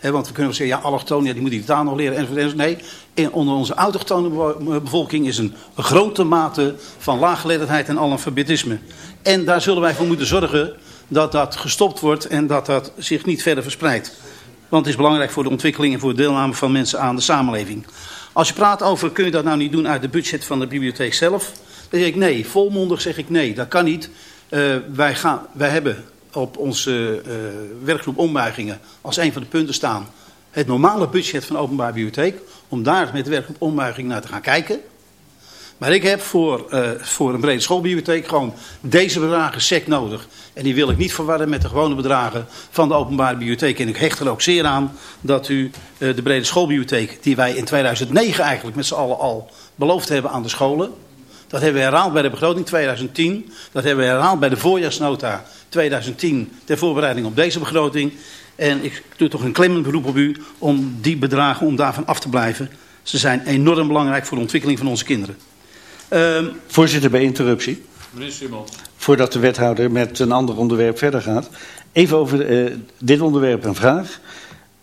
Want we kunnen zeggen, ja, allochtonen, ja, die moeten die taal nog leren. Enzovoort. Nee, in, onder onze autochtone bevolking is een grote mate van laaggeletterdheid en analfabetisme. En daar zullen wij voor moeten zorgen dat dat gestopt wordt en dat dat zich niet verder verspreidt. Want het is belangrijk voor de ontwikkeling en voor de deelname van mensen aan de samenleving. Als je praat over, kun je dat nou niet doen uit de budget van de bibliotheek zelf? Dan zeg ik nee, volmondig zeg ik nee, dat kan niet. Uh, wij, gaan, wij hebben op onze uh, werkgroep ombuigingen als een van de punten staan het normale budget van de openbare bibliotheek. Om daar met de werkgroep ombuiging naar te gaan kijken. Maar ik heb voor, uh, voor een brede schoolbibliotheek gewoon deze bedragen sec nodig. En die wil ik niet verwarren met de gewone bedragen van de openbare bibliotheek. En ik hecht er ook zeer aan dat u uh, de brede schoolbibliotheek, die wij in 2009 eigenlijk met z'n allen al beloofd hebben aan de scholen. Dat hebben we herhaald bij de begroting 2010. Dat hebben we herhaald bij de voorjaarsnota 2010 ter voorbereiding op deze begroting. En ik doe toch een klemmend beroep op u om die bedragen, om daarvan af te blijven. Ze zijn enorm belangrijk voor de ontwikkeling van onze kinderen. Um, Voorzitter, bij interruptie. Meneer Simon. Voordat de wethouder met een ander onderwerp verder gaat. Even over uh, dit onderwerp een vraag.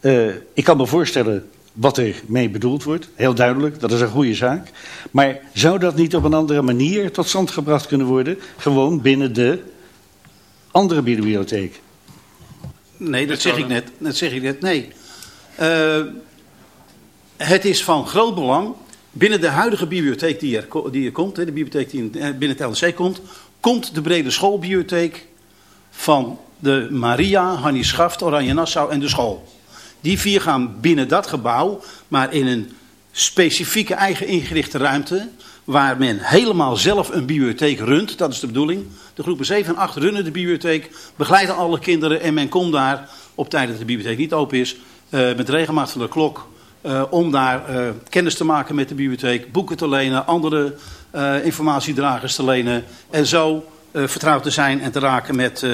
Uh, ik kan me voorstellen wat er mee bedoeld wordt. Heel duidelijk, dat is een goede zaak. Maar zou dat niet op een andere manier tot stand gebracht kunnen worden? Gewoon binnen de andere bibliotheek? Nee, dat zeg ik net. Dat zeg ik net. Nee. Uh, het is van groot belang binnen de huidige bibliotheek die er, die er komt, de bibliotheek die eh, binnen het LDC komt, komt de brede schoolbibliotheek van de Maria, Hannie Schaft, Oranje Nassau en de school. Die vier gaan binnen dat gebouw, maar in een specifieke eigen ingerichte ruimte, waar men helemaal zelf een bibliotheek runt, dat is de bedoeling. De groepen 7 en 8 runnen de bibliotheek, begeleiden alle kinderen en men komt daar op tijd dat de bibliotheek niet open is, uh, met regelmaat van de klok, uh, om daar uh, kennis te maken met de bibliotheek, boeken te lenen, andere informatiedragers te lenen en zo vertrouwd te zijn en te raken met,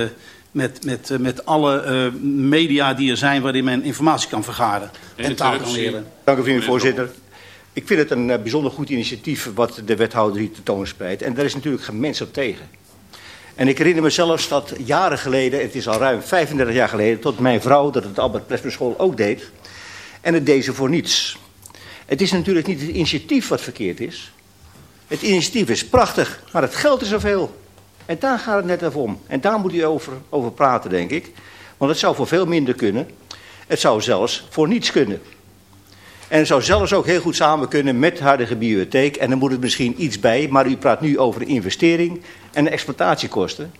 met, met, met alle media die er zijn waarin men informatie kan vergaren en taal kan leren. Dank u, meneer voorzitter. Ik vind het een bijzonder goed initiatief wat de wethouder hier tentoonspreidt. En daar is natuurlijk geen mens op tegen. En ik herinner mezelf dat jaren geleden, het is al ruim 35 jaar geleden, tot mijn vrouw dat het Albert Presper School ook deed. En het deed ze voor niets. Het is natuurlijk niet het initiatief wat verkeerd is. Het initiatief is prachtig, maar het geld is zoveel. En daar gaat het net even om. En daar moet u over, over praten, denk ik. Want het zou voor veel minder kunnen. Het zou zelfs voor niets kunnen. En het zou zelfs ook heel goed samen kunnen met de huidige bibliotheek. En dan moet het misschien iets bij. Maar u praat nu over de investering en de exploitatiekosten.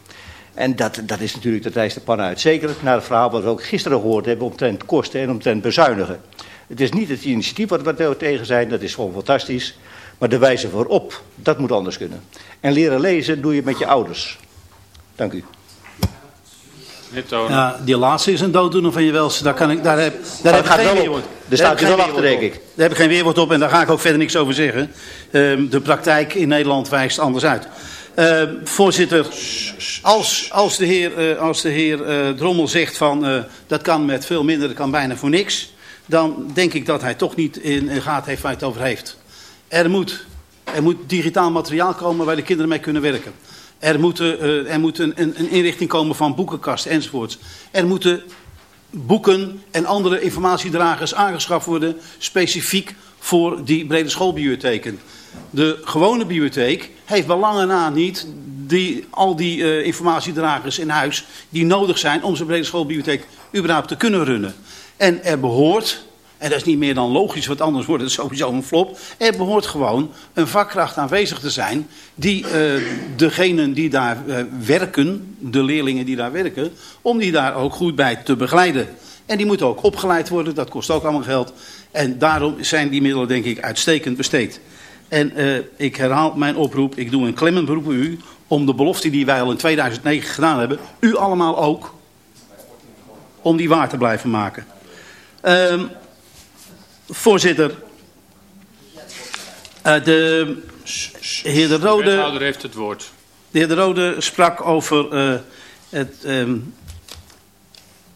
En dat, dat is natuurlijk, dat rijst de pan uit. Zeker naar het verhaal wat we ook gisteren gehoord hebben omtrent kosten en omtrent bezuinigen. Het is niet het initiatief wat we tegen zijn, dat is gewoon fantastisch. Maar de wijze voorop, dat moet anders kunnen. En leren lezen doe je met je ouders. Dank u. Ja, die laatste is een dooddoener van je welste. Daar, kan ik, daar heb, daar heb ik geen weerwoord. Daar staat je wel achter, denk ik. Daar heb ik geen weerwoord op en daar ga ik ook verder niks over zeggen. Uh, de praktijk in Nederland wijst anders uit. Uh, voorzitter, als, als de heer, uh, als de heer uh, Drommel zegt van dat kan met veel minder, dat kan bijna voor niks. Dan denk ik dat hij toch niet in, in gaten heeft waar het over heeft. Er moet, er moet digitaal materiaal komen waar de kinderen mee kunnen werken. Er moet, er een, een, inrichting komen van boekenkast enzovoorts. Er moeten boeken en andere informatiedragers aangeschaft worden... specifiek voor die brede schoolbibliotheken. De gewone bibliotheek heeft bij lange na niet die, al die uh, informatiedragers in huis... die nodig zijn om zijn brede schoolbibliotheek überhaupt te kunnen runnen. En er behoort en dat is niet meer dan logisch, want anders wordt het sowieso een flop. Er behoort gewoon een vakkracht aanwezig te zijn die uh, degenen die daar uh, werken, de leerlingen die daar werken, om die daar ook goed bij te begeleiden. En die moeten ook opgeleid worden, dat kost ook allemaal geld. En daarom zijn die middelen denk ik uitstekend besteed. En uh, ik herhaal mijn oproep, ik doe een klemmend beroep op u, om de belofte die wij al in 2009 gedaan hebben, u allemaal ook, om die waar te blijven maken. Uh, Voorzitter, uh, de heer De Rode... De wethouder heeft het woord. De heer De Rode sprak over uh, het... Um,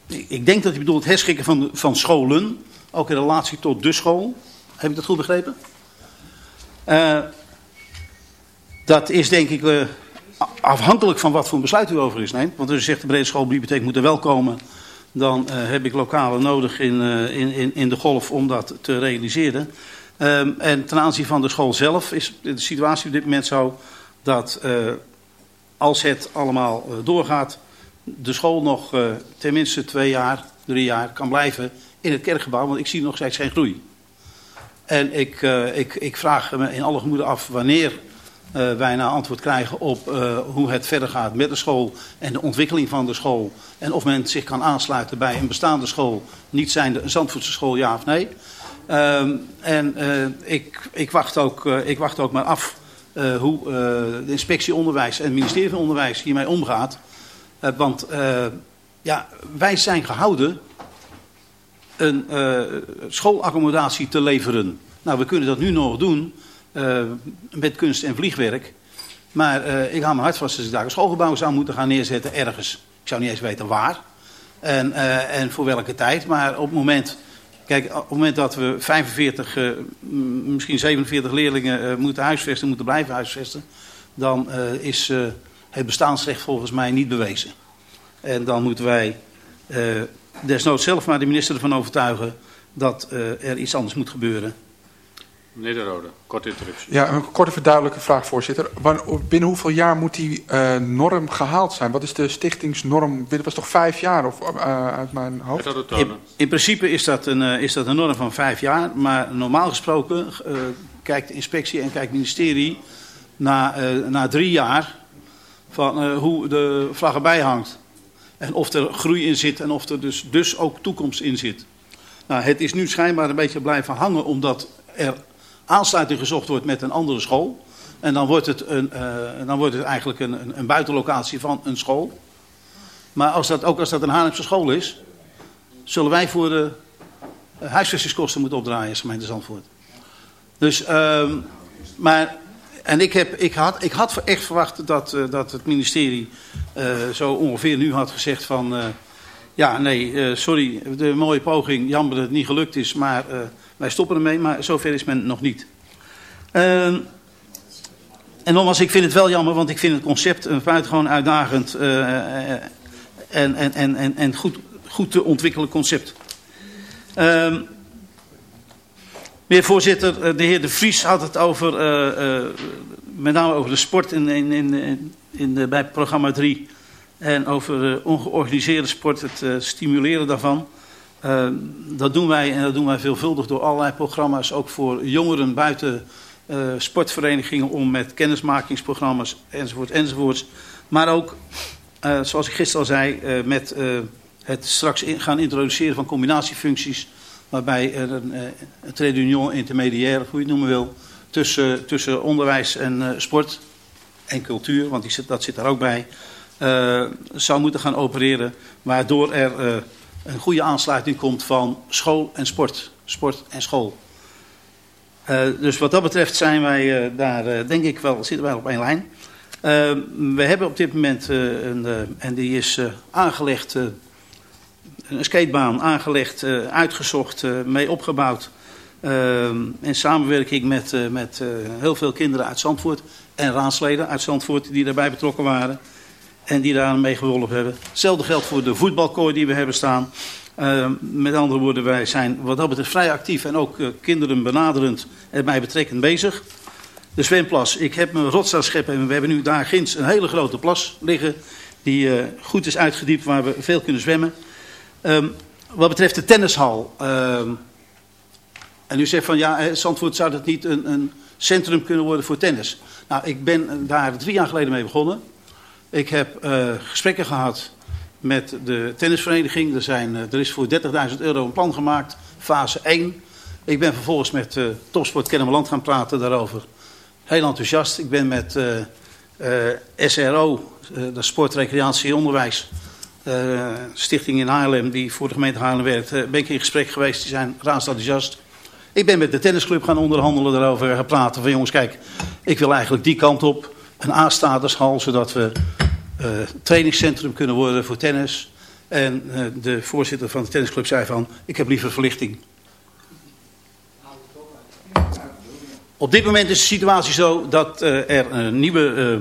ik denk dat hij bedoelt het herschikken van, van scholen. Ook in relatie tot de school. Heb ik dat goed begrepen? Uh, dat is denk ik uh, afhankelijk van wat voor een besluit u over is neemt. Want u zegt de brede schoolbibliotheek moet er wel komen dan uh, heb ik lokalen nodig in, in, in, in de golf om dat te realiseren. Um, en ten aanzien van de school zelf is de situatie op dit moment zo dat als het allemaal doorgaat, de school nog tenminste twee jaar, drie jaar kan blijven in het kerkgebouw, want ik zie nog steeds geen groei. En ik, ik, ik vraag me in alle gemoeden af wanneer uh, wij nou antwoord krijgen op uh, hoe het verder gaat met de school en de ontwikkeling van de school. En of men zich kan aansluiten bij een bestaande school, niet zijnde een Zandvoortse school, ja of nee. Uh, en ik, ik, wacht ook, ik wacht ook maar af hoe de inspectie onderwijs en het ministerie van Onderwijs hiermee omgaat. want ja, wij zijn gehouden een schoolaccommodatie te leveren. Nou, we kunnen dat nu nog doen uh, met kunst en vliegwerk. Maar uh, ik hou me hard vast als ik daar een schoolgebouw zou moeten gaan neerzetten ergens. Ik zou niet eens weten waar. En, en voor welke tijd. Maar op het moment... Kijk, op het moment dat we 45, misschien 47 leerlingen moeten huisvesten, moeten blijven huisvesten. Dan is het bestaansrecht volgens mij niet bewezen. En dan moeten wij desnoods zelf maar de minister ervan overtuigen dat er iets anders moet gebeuren. Meneer De Rode, korte interruptie. Ja, een korte verduidelijke vraag, voorzitter. Binnen hoeveel jaar moet die uh, norm gehaald zijn? Wat is de stichtingsnorm? Dit was toch vijf jaar of, uh, uit mijn hoofd? In, in, principe is dat, een, uh, is dat een norm van vijf jaar. Maar normaal gesproken kijkt de inspectie en kijkt het ministerie na, na drie jaar van hoe de vlag erbij hangt. En of er groei in zit en of er dus, dus ook toekomst in zit. Nou, het is nu schijnbaar een beetje blijven hangen omdat er aansluiting gezocht wordt met een andere school. En dan wordt het, een, uh, dan wordt het eigenlijk een, een, buitenlocatie van een school. Maar als dat, ook als dat een Haarlemse school is, zullen wij voor de huisvestingskosten moeten opdraaien als gemeente Zandvoort. Dus, uh, maar, en ik, heb, ik, had, ik had echt verwacht dat, uh, dat het ministerie uh, zo ongeveer nu had gezegd van... ja, nee, sorry, de mooie poging, jammer dat het niet gelukt is, maar wij stoppen ermee, maar zover is men nog niet. Uh, en nogmaals, ik vind het wel jammer, want ik vind het concept een buitengewoon uitdagend en, en, en, en goed, goed te ontwikkelen concept. Uh, meneer voorzitter, de heer De Vries had het over, uh, uh, met name over de sport in, in, in, in bij programma 3. En over ongeorganiseerde sport, het stimuleren daarvan. Dat doen wij en dat doen wij veelvuldig door allerlei programma's, ook voor jongeren buiten sportverenigingen om met kennismakingsprogramma's enzovoort enzovoorts. Maar ook, zoals ik gisteren al zei, met het straks gaan introduceren van combinatiefuncties, waarbij er een, een trade union intermediair, hoe je het noemen wil, tussen, tussen onderwijs en sport en cultuur, want die zit, dat zit daar ook bij, zou moeten gaan opereren, waardoor er een goede aansluiting komt van school en sport. Sport en school. Dus wat dat betreft zijn wij daar, denk ik wel, zitten wij op één lijn. we hebben op dit moment, een, en die is aangelegd, een skatebaan aangelegd, uitgezocht, mee opgebouwd. in samenwerking met, met heel veel kinderen uit Zandvoort en raadsleden uit Zandvoort die daarbij betrokken waren. En die daar mee geholpen hebben. Hetzelfde geldt voor de voetbalkooi die we hebben staan. Met andere woorden, wij zijn wat dat betreft vrij actief en ook kinderen benaderend en mij betrekkend bezig. De zwemplas, ik heb mijn rots scheppen en we hebben nu daar ginds een hele grote plas liggen. Die goed is uitgediept, waar we veel kunnen zwemmen. Um, wat betreft de tennishal. Ehm, en u zegt van ja, Zandvoort zou dat niet een, een centrum kunnen worden voor tennis. Nou, ik ben daar drie jaar geleden mee begonnen. Ik heb uh, gesprekken gehad met de tennisvereniging. Er, zijn, er is voor 30.000 euro een plan gemaakt, fase 1. Ik ben vervolgens met uh, Topsport Kennemerland gaan praten daarover. Heel enthousiast. Ik ben met SRO, de Sport, Recreatie en Onderwijs, stichting in Haarlem, die voor de gemeente Haarlem werkt, ben ik in gesprek geweest. Die zijn raadsenthousiast. Ik ben met de tennisclub gaan onderhandelen daarover, gaan praten van jongens, kijk, ik wil eigenlijk die kant op een A-statushal, zodat we uh, trainingscentrum kunnen worden voor tennis. En uh, de voorzitter van de tennisclub zei van, ik heb liever verlichting. Op dit moment is de situatie zo dat uh, er een nieuwe,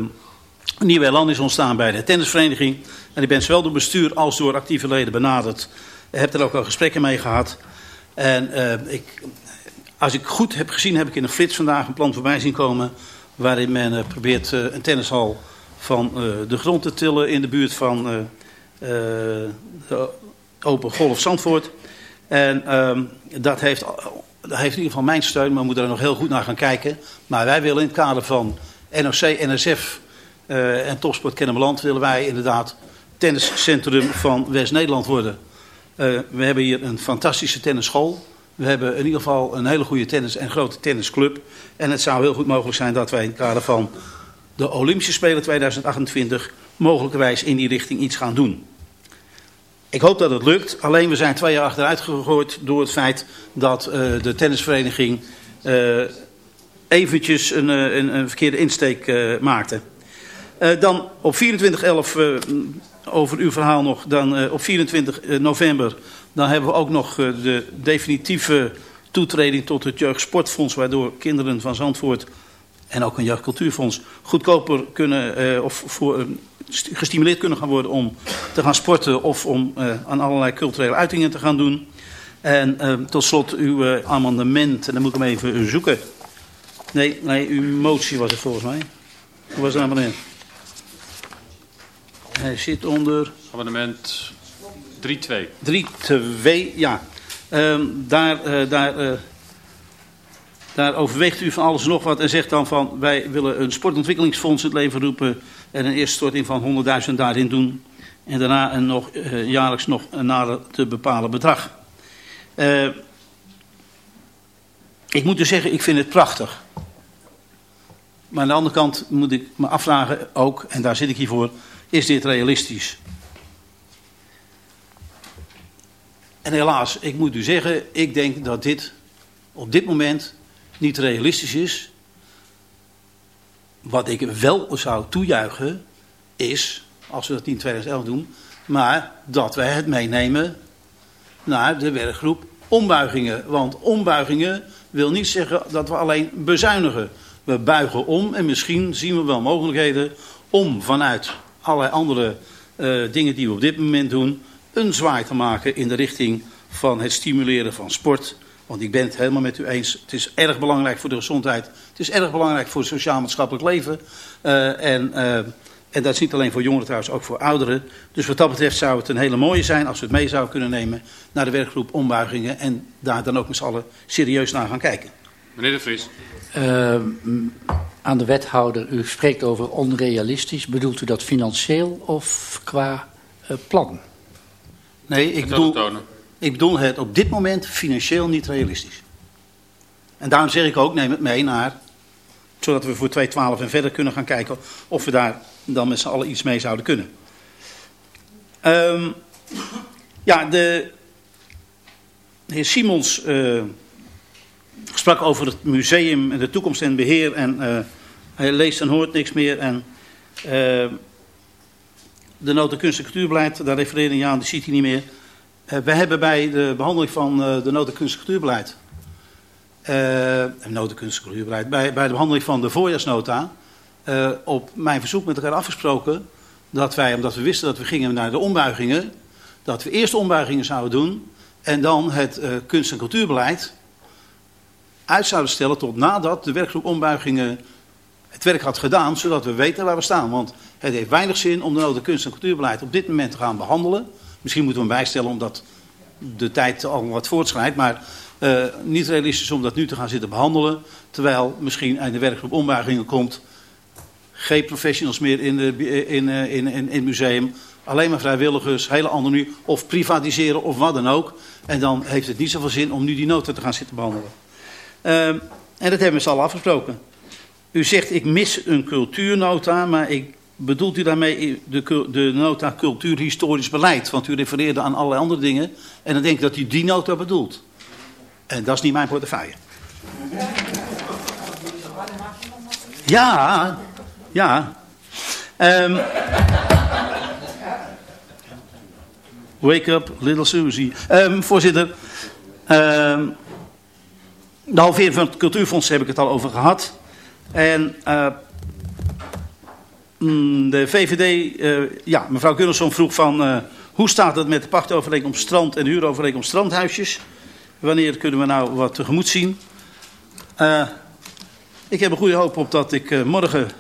nieuwe is ontstaan bij de tennisvereniging. En ik ben zowel door bestuur als door actieve leden benaderd. Ik heb er ook al gesprekken mee gehad. En ik, als ik goed heb gezien, heb ik in een flits vandaag een plan voorbij zien komen waarin men uh, probeert uh, een tennishal van de grond te tillen in de buurt van de Open Golf Zandvoort. En um, dat, heeft, dat heeft in ieder geval mijn steun, maar we moeten er nog heel goed naar gaan kijken. Maar wij willen in het kader van NOC, NSF en Topsport Kennemerland... willen wij inderdaad tenniscentrum van West-Nederland worden. we hebben hier een fantastische tennisschool... We hebben in ieder geval een hele goede tennis en grote tennisclub. En het zou heel goed mogelijk zijn dat wij in het kader van de Olympische Spelen 2028 mogelijkerwijs in die richting iets gaan doen. Ik hoop dat het lukt. Alleen we zijn twee jaar achteruit gegooid door het feit dat uh, de tennisvereniging uh, eventjes een, een, een, verkeerde insteek maakte. dan op 24-11, over uw verhaal nog, dan op 24 november dan hebben we ook nog eh, de definitieve toetreding tot het Jeugdsportfonds... waardoor kinderen van Zandvoort en ook een jeugdcultuurfonds goedkoper kunnen... Eh, of voor, eh, gestimuleerd kunnen gaan worden om te gaan sporten... of om aan allerlei culturele uitingen te gaan doen. En tot slot uw amendement, en dan moet ik hem even zoeken. Nee, nee, uw motie was het volgens mij. Hoe was het amendement? Hij zit onder... Amendement 3-2. 3-2, ja. Um, daar, uh, daar, uh, daar overweegt u van alles en nog wat en zegt dan van... wij willen een sportontwikkelingsfonds in het leven roepen... en een eerste storting van 100.000 daarin doen... en daarna een nog, uh, jaarlijks nog een nader te bepalen bedrag. ik moet dus zeggen, ik vind het prachtig. Maar aan de andere kant moet ik me afvragen ook, en daar zit ik hier voor... is dit realistisch? En helaas, ik moet u zeggen, ik denk dat dit op dit moment niet realistisch is. Wat ik wel zou toejuichen is, als we dat in 2011 doen, maar dat wij het meenemen naar de werkgroep ombuigingen. Want ombuigingen wil niet zeggen dat we alleen bezuinigen. We buigen om en misschien zien we wel mogelijkheden om vanuit allerlei andere uh, dingen die we op dit moment doen... een zwaai te maken in de richting van het stimuleren van sport. Want ik ben het helemaal met u eens. Het is erg belangrijk voor de gezondheid. Het is erg belangrijk voor het sociaal-maatschappelijk leven. Uh, en, uh, en dat is niet alleen voor jongeren trouwens, ook voor ouderen. Dus wat dat betreft zou het een hele mooie zijn als we het mee zouden kunnen nemen naar de werkgroep ombuigingen. En daar dan ook met z'n allen serieus naar gaan kijken. Meneer De Vries. Aan de wethouder, u spreekt over onrealistisch. Bedoelt u dat financieel of qua uh, plan? Nee, ik bedoel, ik bedoel het op dit moment financieel niet realistisch. En daarom zeg ik ook, neem het mee naar... zodat we voor 212 en verder kunnen gaan kijken... of we daar dan met z'n allen iets mee zouden kunnen. Um, ja, de, de heer Simons... Uh, sprak over het museum en de toekomst en beheer. En uh, hij leest en hoort niks meer. En uh, de nota kunst- en cultuurbeleid, daar refereerde hij aan, die ziet hij niet meer. Uh, we hebben bij de behandeling van de nota kunst- en cultuurbeleid... nota kunst- en cultuurbeleid... Bij, bij de behandeling van de voorjaarsnota... op mijn verzoek met elkaar afgesproken... dat wij, omdat we wisten dat we gingen naar de ombuigingen... dat we eerst ombuigingen zouden doen... en dan het kunst- en cultuurbeleid uit zouden stellen tot nadat de werkgroep ombuigingen het werk had gedaan, zodat we weten waar we staan. Want het heeft weinig zin om de nodige kunst- en cultuurbeleid op dit moment te gaan behandelen. Misschien moeten we hem bijstellen omdat de tijd al wat voortschrijdt, maar uh, niet realistisch om dat nu te gaan zitten behandelen. Terwijl misschien in de werkgroep ombuigingen komt geen professionals meer in, de, in, in, in, in het museum. Alleen maar vrijwilligers, hele anoniem, of privatiseren of wat dan ook. En dan heeft het niet zoveel zin om nu die nota te gaan zitten behandelen. Uh, en dat hebben we z'n allen afgesproken. U zegt ik mis een cultuurnota, maar ik bedoelt u daarmee de, de nota cultuurhistorisch beleid? Want u refereerde aan allerlei andere dingen. En dan denk ik dat u die nota bedoelt. En dat is niet mijn portefeuille. Ja, ja. Um, wake up, little Susie. Um, voorzitter, um, de halvering van het cultuurfonds heb ik het al over gehad. En uh, de VVD, uh, ja, mevrouw Gunnarsson vroeg van... Uh, hoe staat het met de pachtovereenkomst strand en huurovereenkomst strandhuisjes? Wanneer kunnen we nou wat tegemoet zien? ik heb een goede hoop op dat ik morgen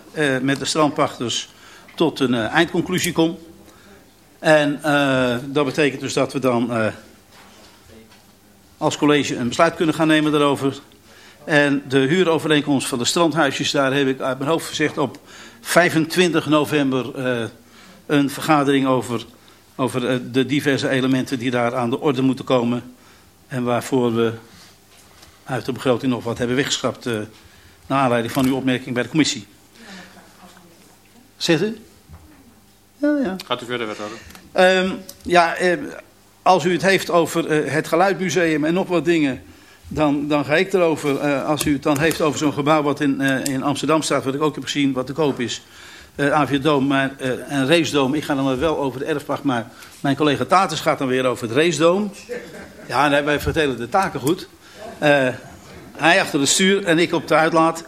met de strandpachters tot een eindconclusie kom. En dat betekent dus dat we dan als college een besluit kunnen gaan nemen daarover. En de huurovereenkomst van de strandhuisjes, daar heb ik uit mijn hoofd gezegd op 25 november uh, een vergadering over, over uh, de diverse elementen die daar aan de orde moeten komen. En waarvoor we uit de begroting nog wat hebben weggeschrapt uh, naar aanleiding van uw opmerking bij de commissie. Zegt u? Ja, ja. Gaat u verder, wethouder? Um, ja, als u het heeft over uh, het Geluidmuseum en nog wat dingen, dan, dan ga ik erover. Uh, als u het dan heeft over zo'n gebouw wat in, uh, in Amsterdam staat, wat ik ook heb gezien, wat te koop is. Uh, Aviadoom maar, en Racedoom. Ik ga dan wel over de erfpacht, maar mijn collega Tatus gaat dan weer over het Racedoom. Ja, wij vertellen de taken goed. hij achter het stuur en ik op de uitlaat.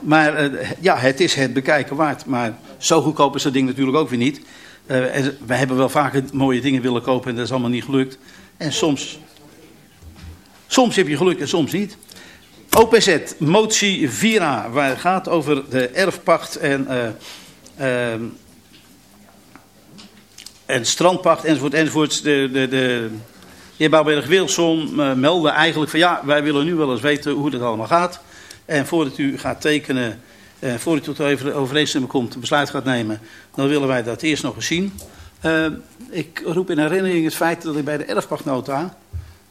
maar ja, het is het bekijken waard. Maar zo goedkoop is dat ding natuurlijk ook weer niet. Uh, we hebben wel vaker mooie dingen willen kopen en dat is allemaal niet gelukt. En soms, soms heb je geluk en soms niet. OPZ, motie Vira, waar het gaat over de erfpacht en, uh, en strandpacht enzovoort enzovoort. De, de, de heer Bouwberg-Wilson meldde eigenlijk van ja, wij willen nu wel eens weten hoe dat allemaal gaat. En voordat u gaat tekenen uh, voordat u tot overeenstemming komt, een besluit gaat nemen, dan willen wij dat eerst nog eens zien. Uh, ik roep in herinnering het feit dat ik bij de erfpachtnota,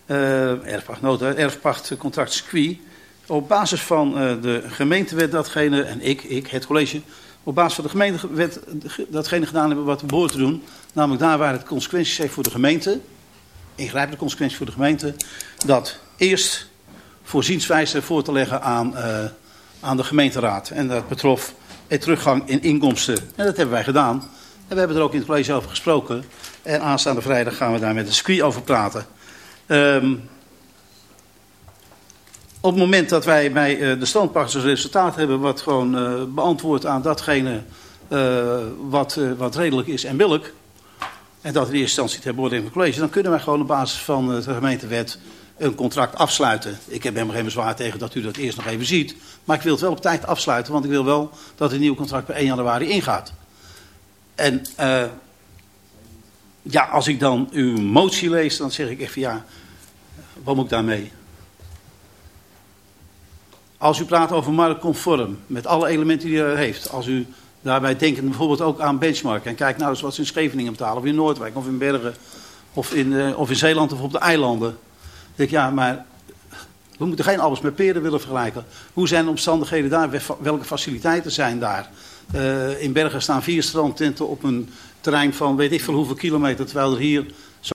uh, erfpachtnota, erfpachtcontract circuit, op basis van de gemeentewet datgene, en ik, ik, het college, op basis van de gemeentewet datgene gedaan hebben wat we behoren te doen. Namelijk daar waar het consequenties heeft voor de gemeente, ingrijpende consequenties voor de gemeente, dat eerst voorzienswijze voor te leggen aan aan de gemeenteraad. En dat betrof een teruggang in inkomsten. En dat hebben wij gedaan. En we hebben er ook in het college over gesproken. En aanstaande vrijdag gaan we daar met de circuit over praten. Um, op het moment dat wij bij uh, de standpachters een resultaat hebben... wat gewoon uh, beantwoordt aan datgene uh, wat, wat redelijk is en billig... en dat in eerste instantie ter beoordeling van het college... dan kunnen wij gewoon op basis van de gemeentewet een contract afsluiten. Ik heb helemaal geen bezwaar tegen dat u dat eerst nog even ziet. Maar ik wil het wel op tijd afsluiten, want ik wil wel dat het nieuwe contract per 1 januari ingaat. En uh, ja, als ik dan uw motie lees, dan zeg ik echt ja, wat moet ik daarmee? Als u praat over marktconform, met alle elementen die u heeft, als u daarbij denkt bijvoorbeeld ook aan benchmark en kijk nou eens wat ze in Scheveningen betalen, of in Noordwijk, of in Bergen, of in, uh, of in Zeeland, of op de eilanden denk ja, maar we moeten geen alles met peren willen vergelijken. Hoe zijn de omstandigheden daar? Welke faciliteiten zijn daar? Uh, in Bergen staan vier strandtenten op een terrein van weet ik veel hoeveel kilometer. Terwijl er hier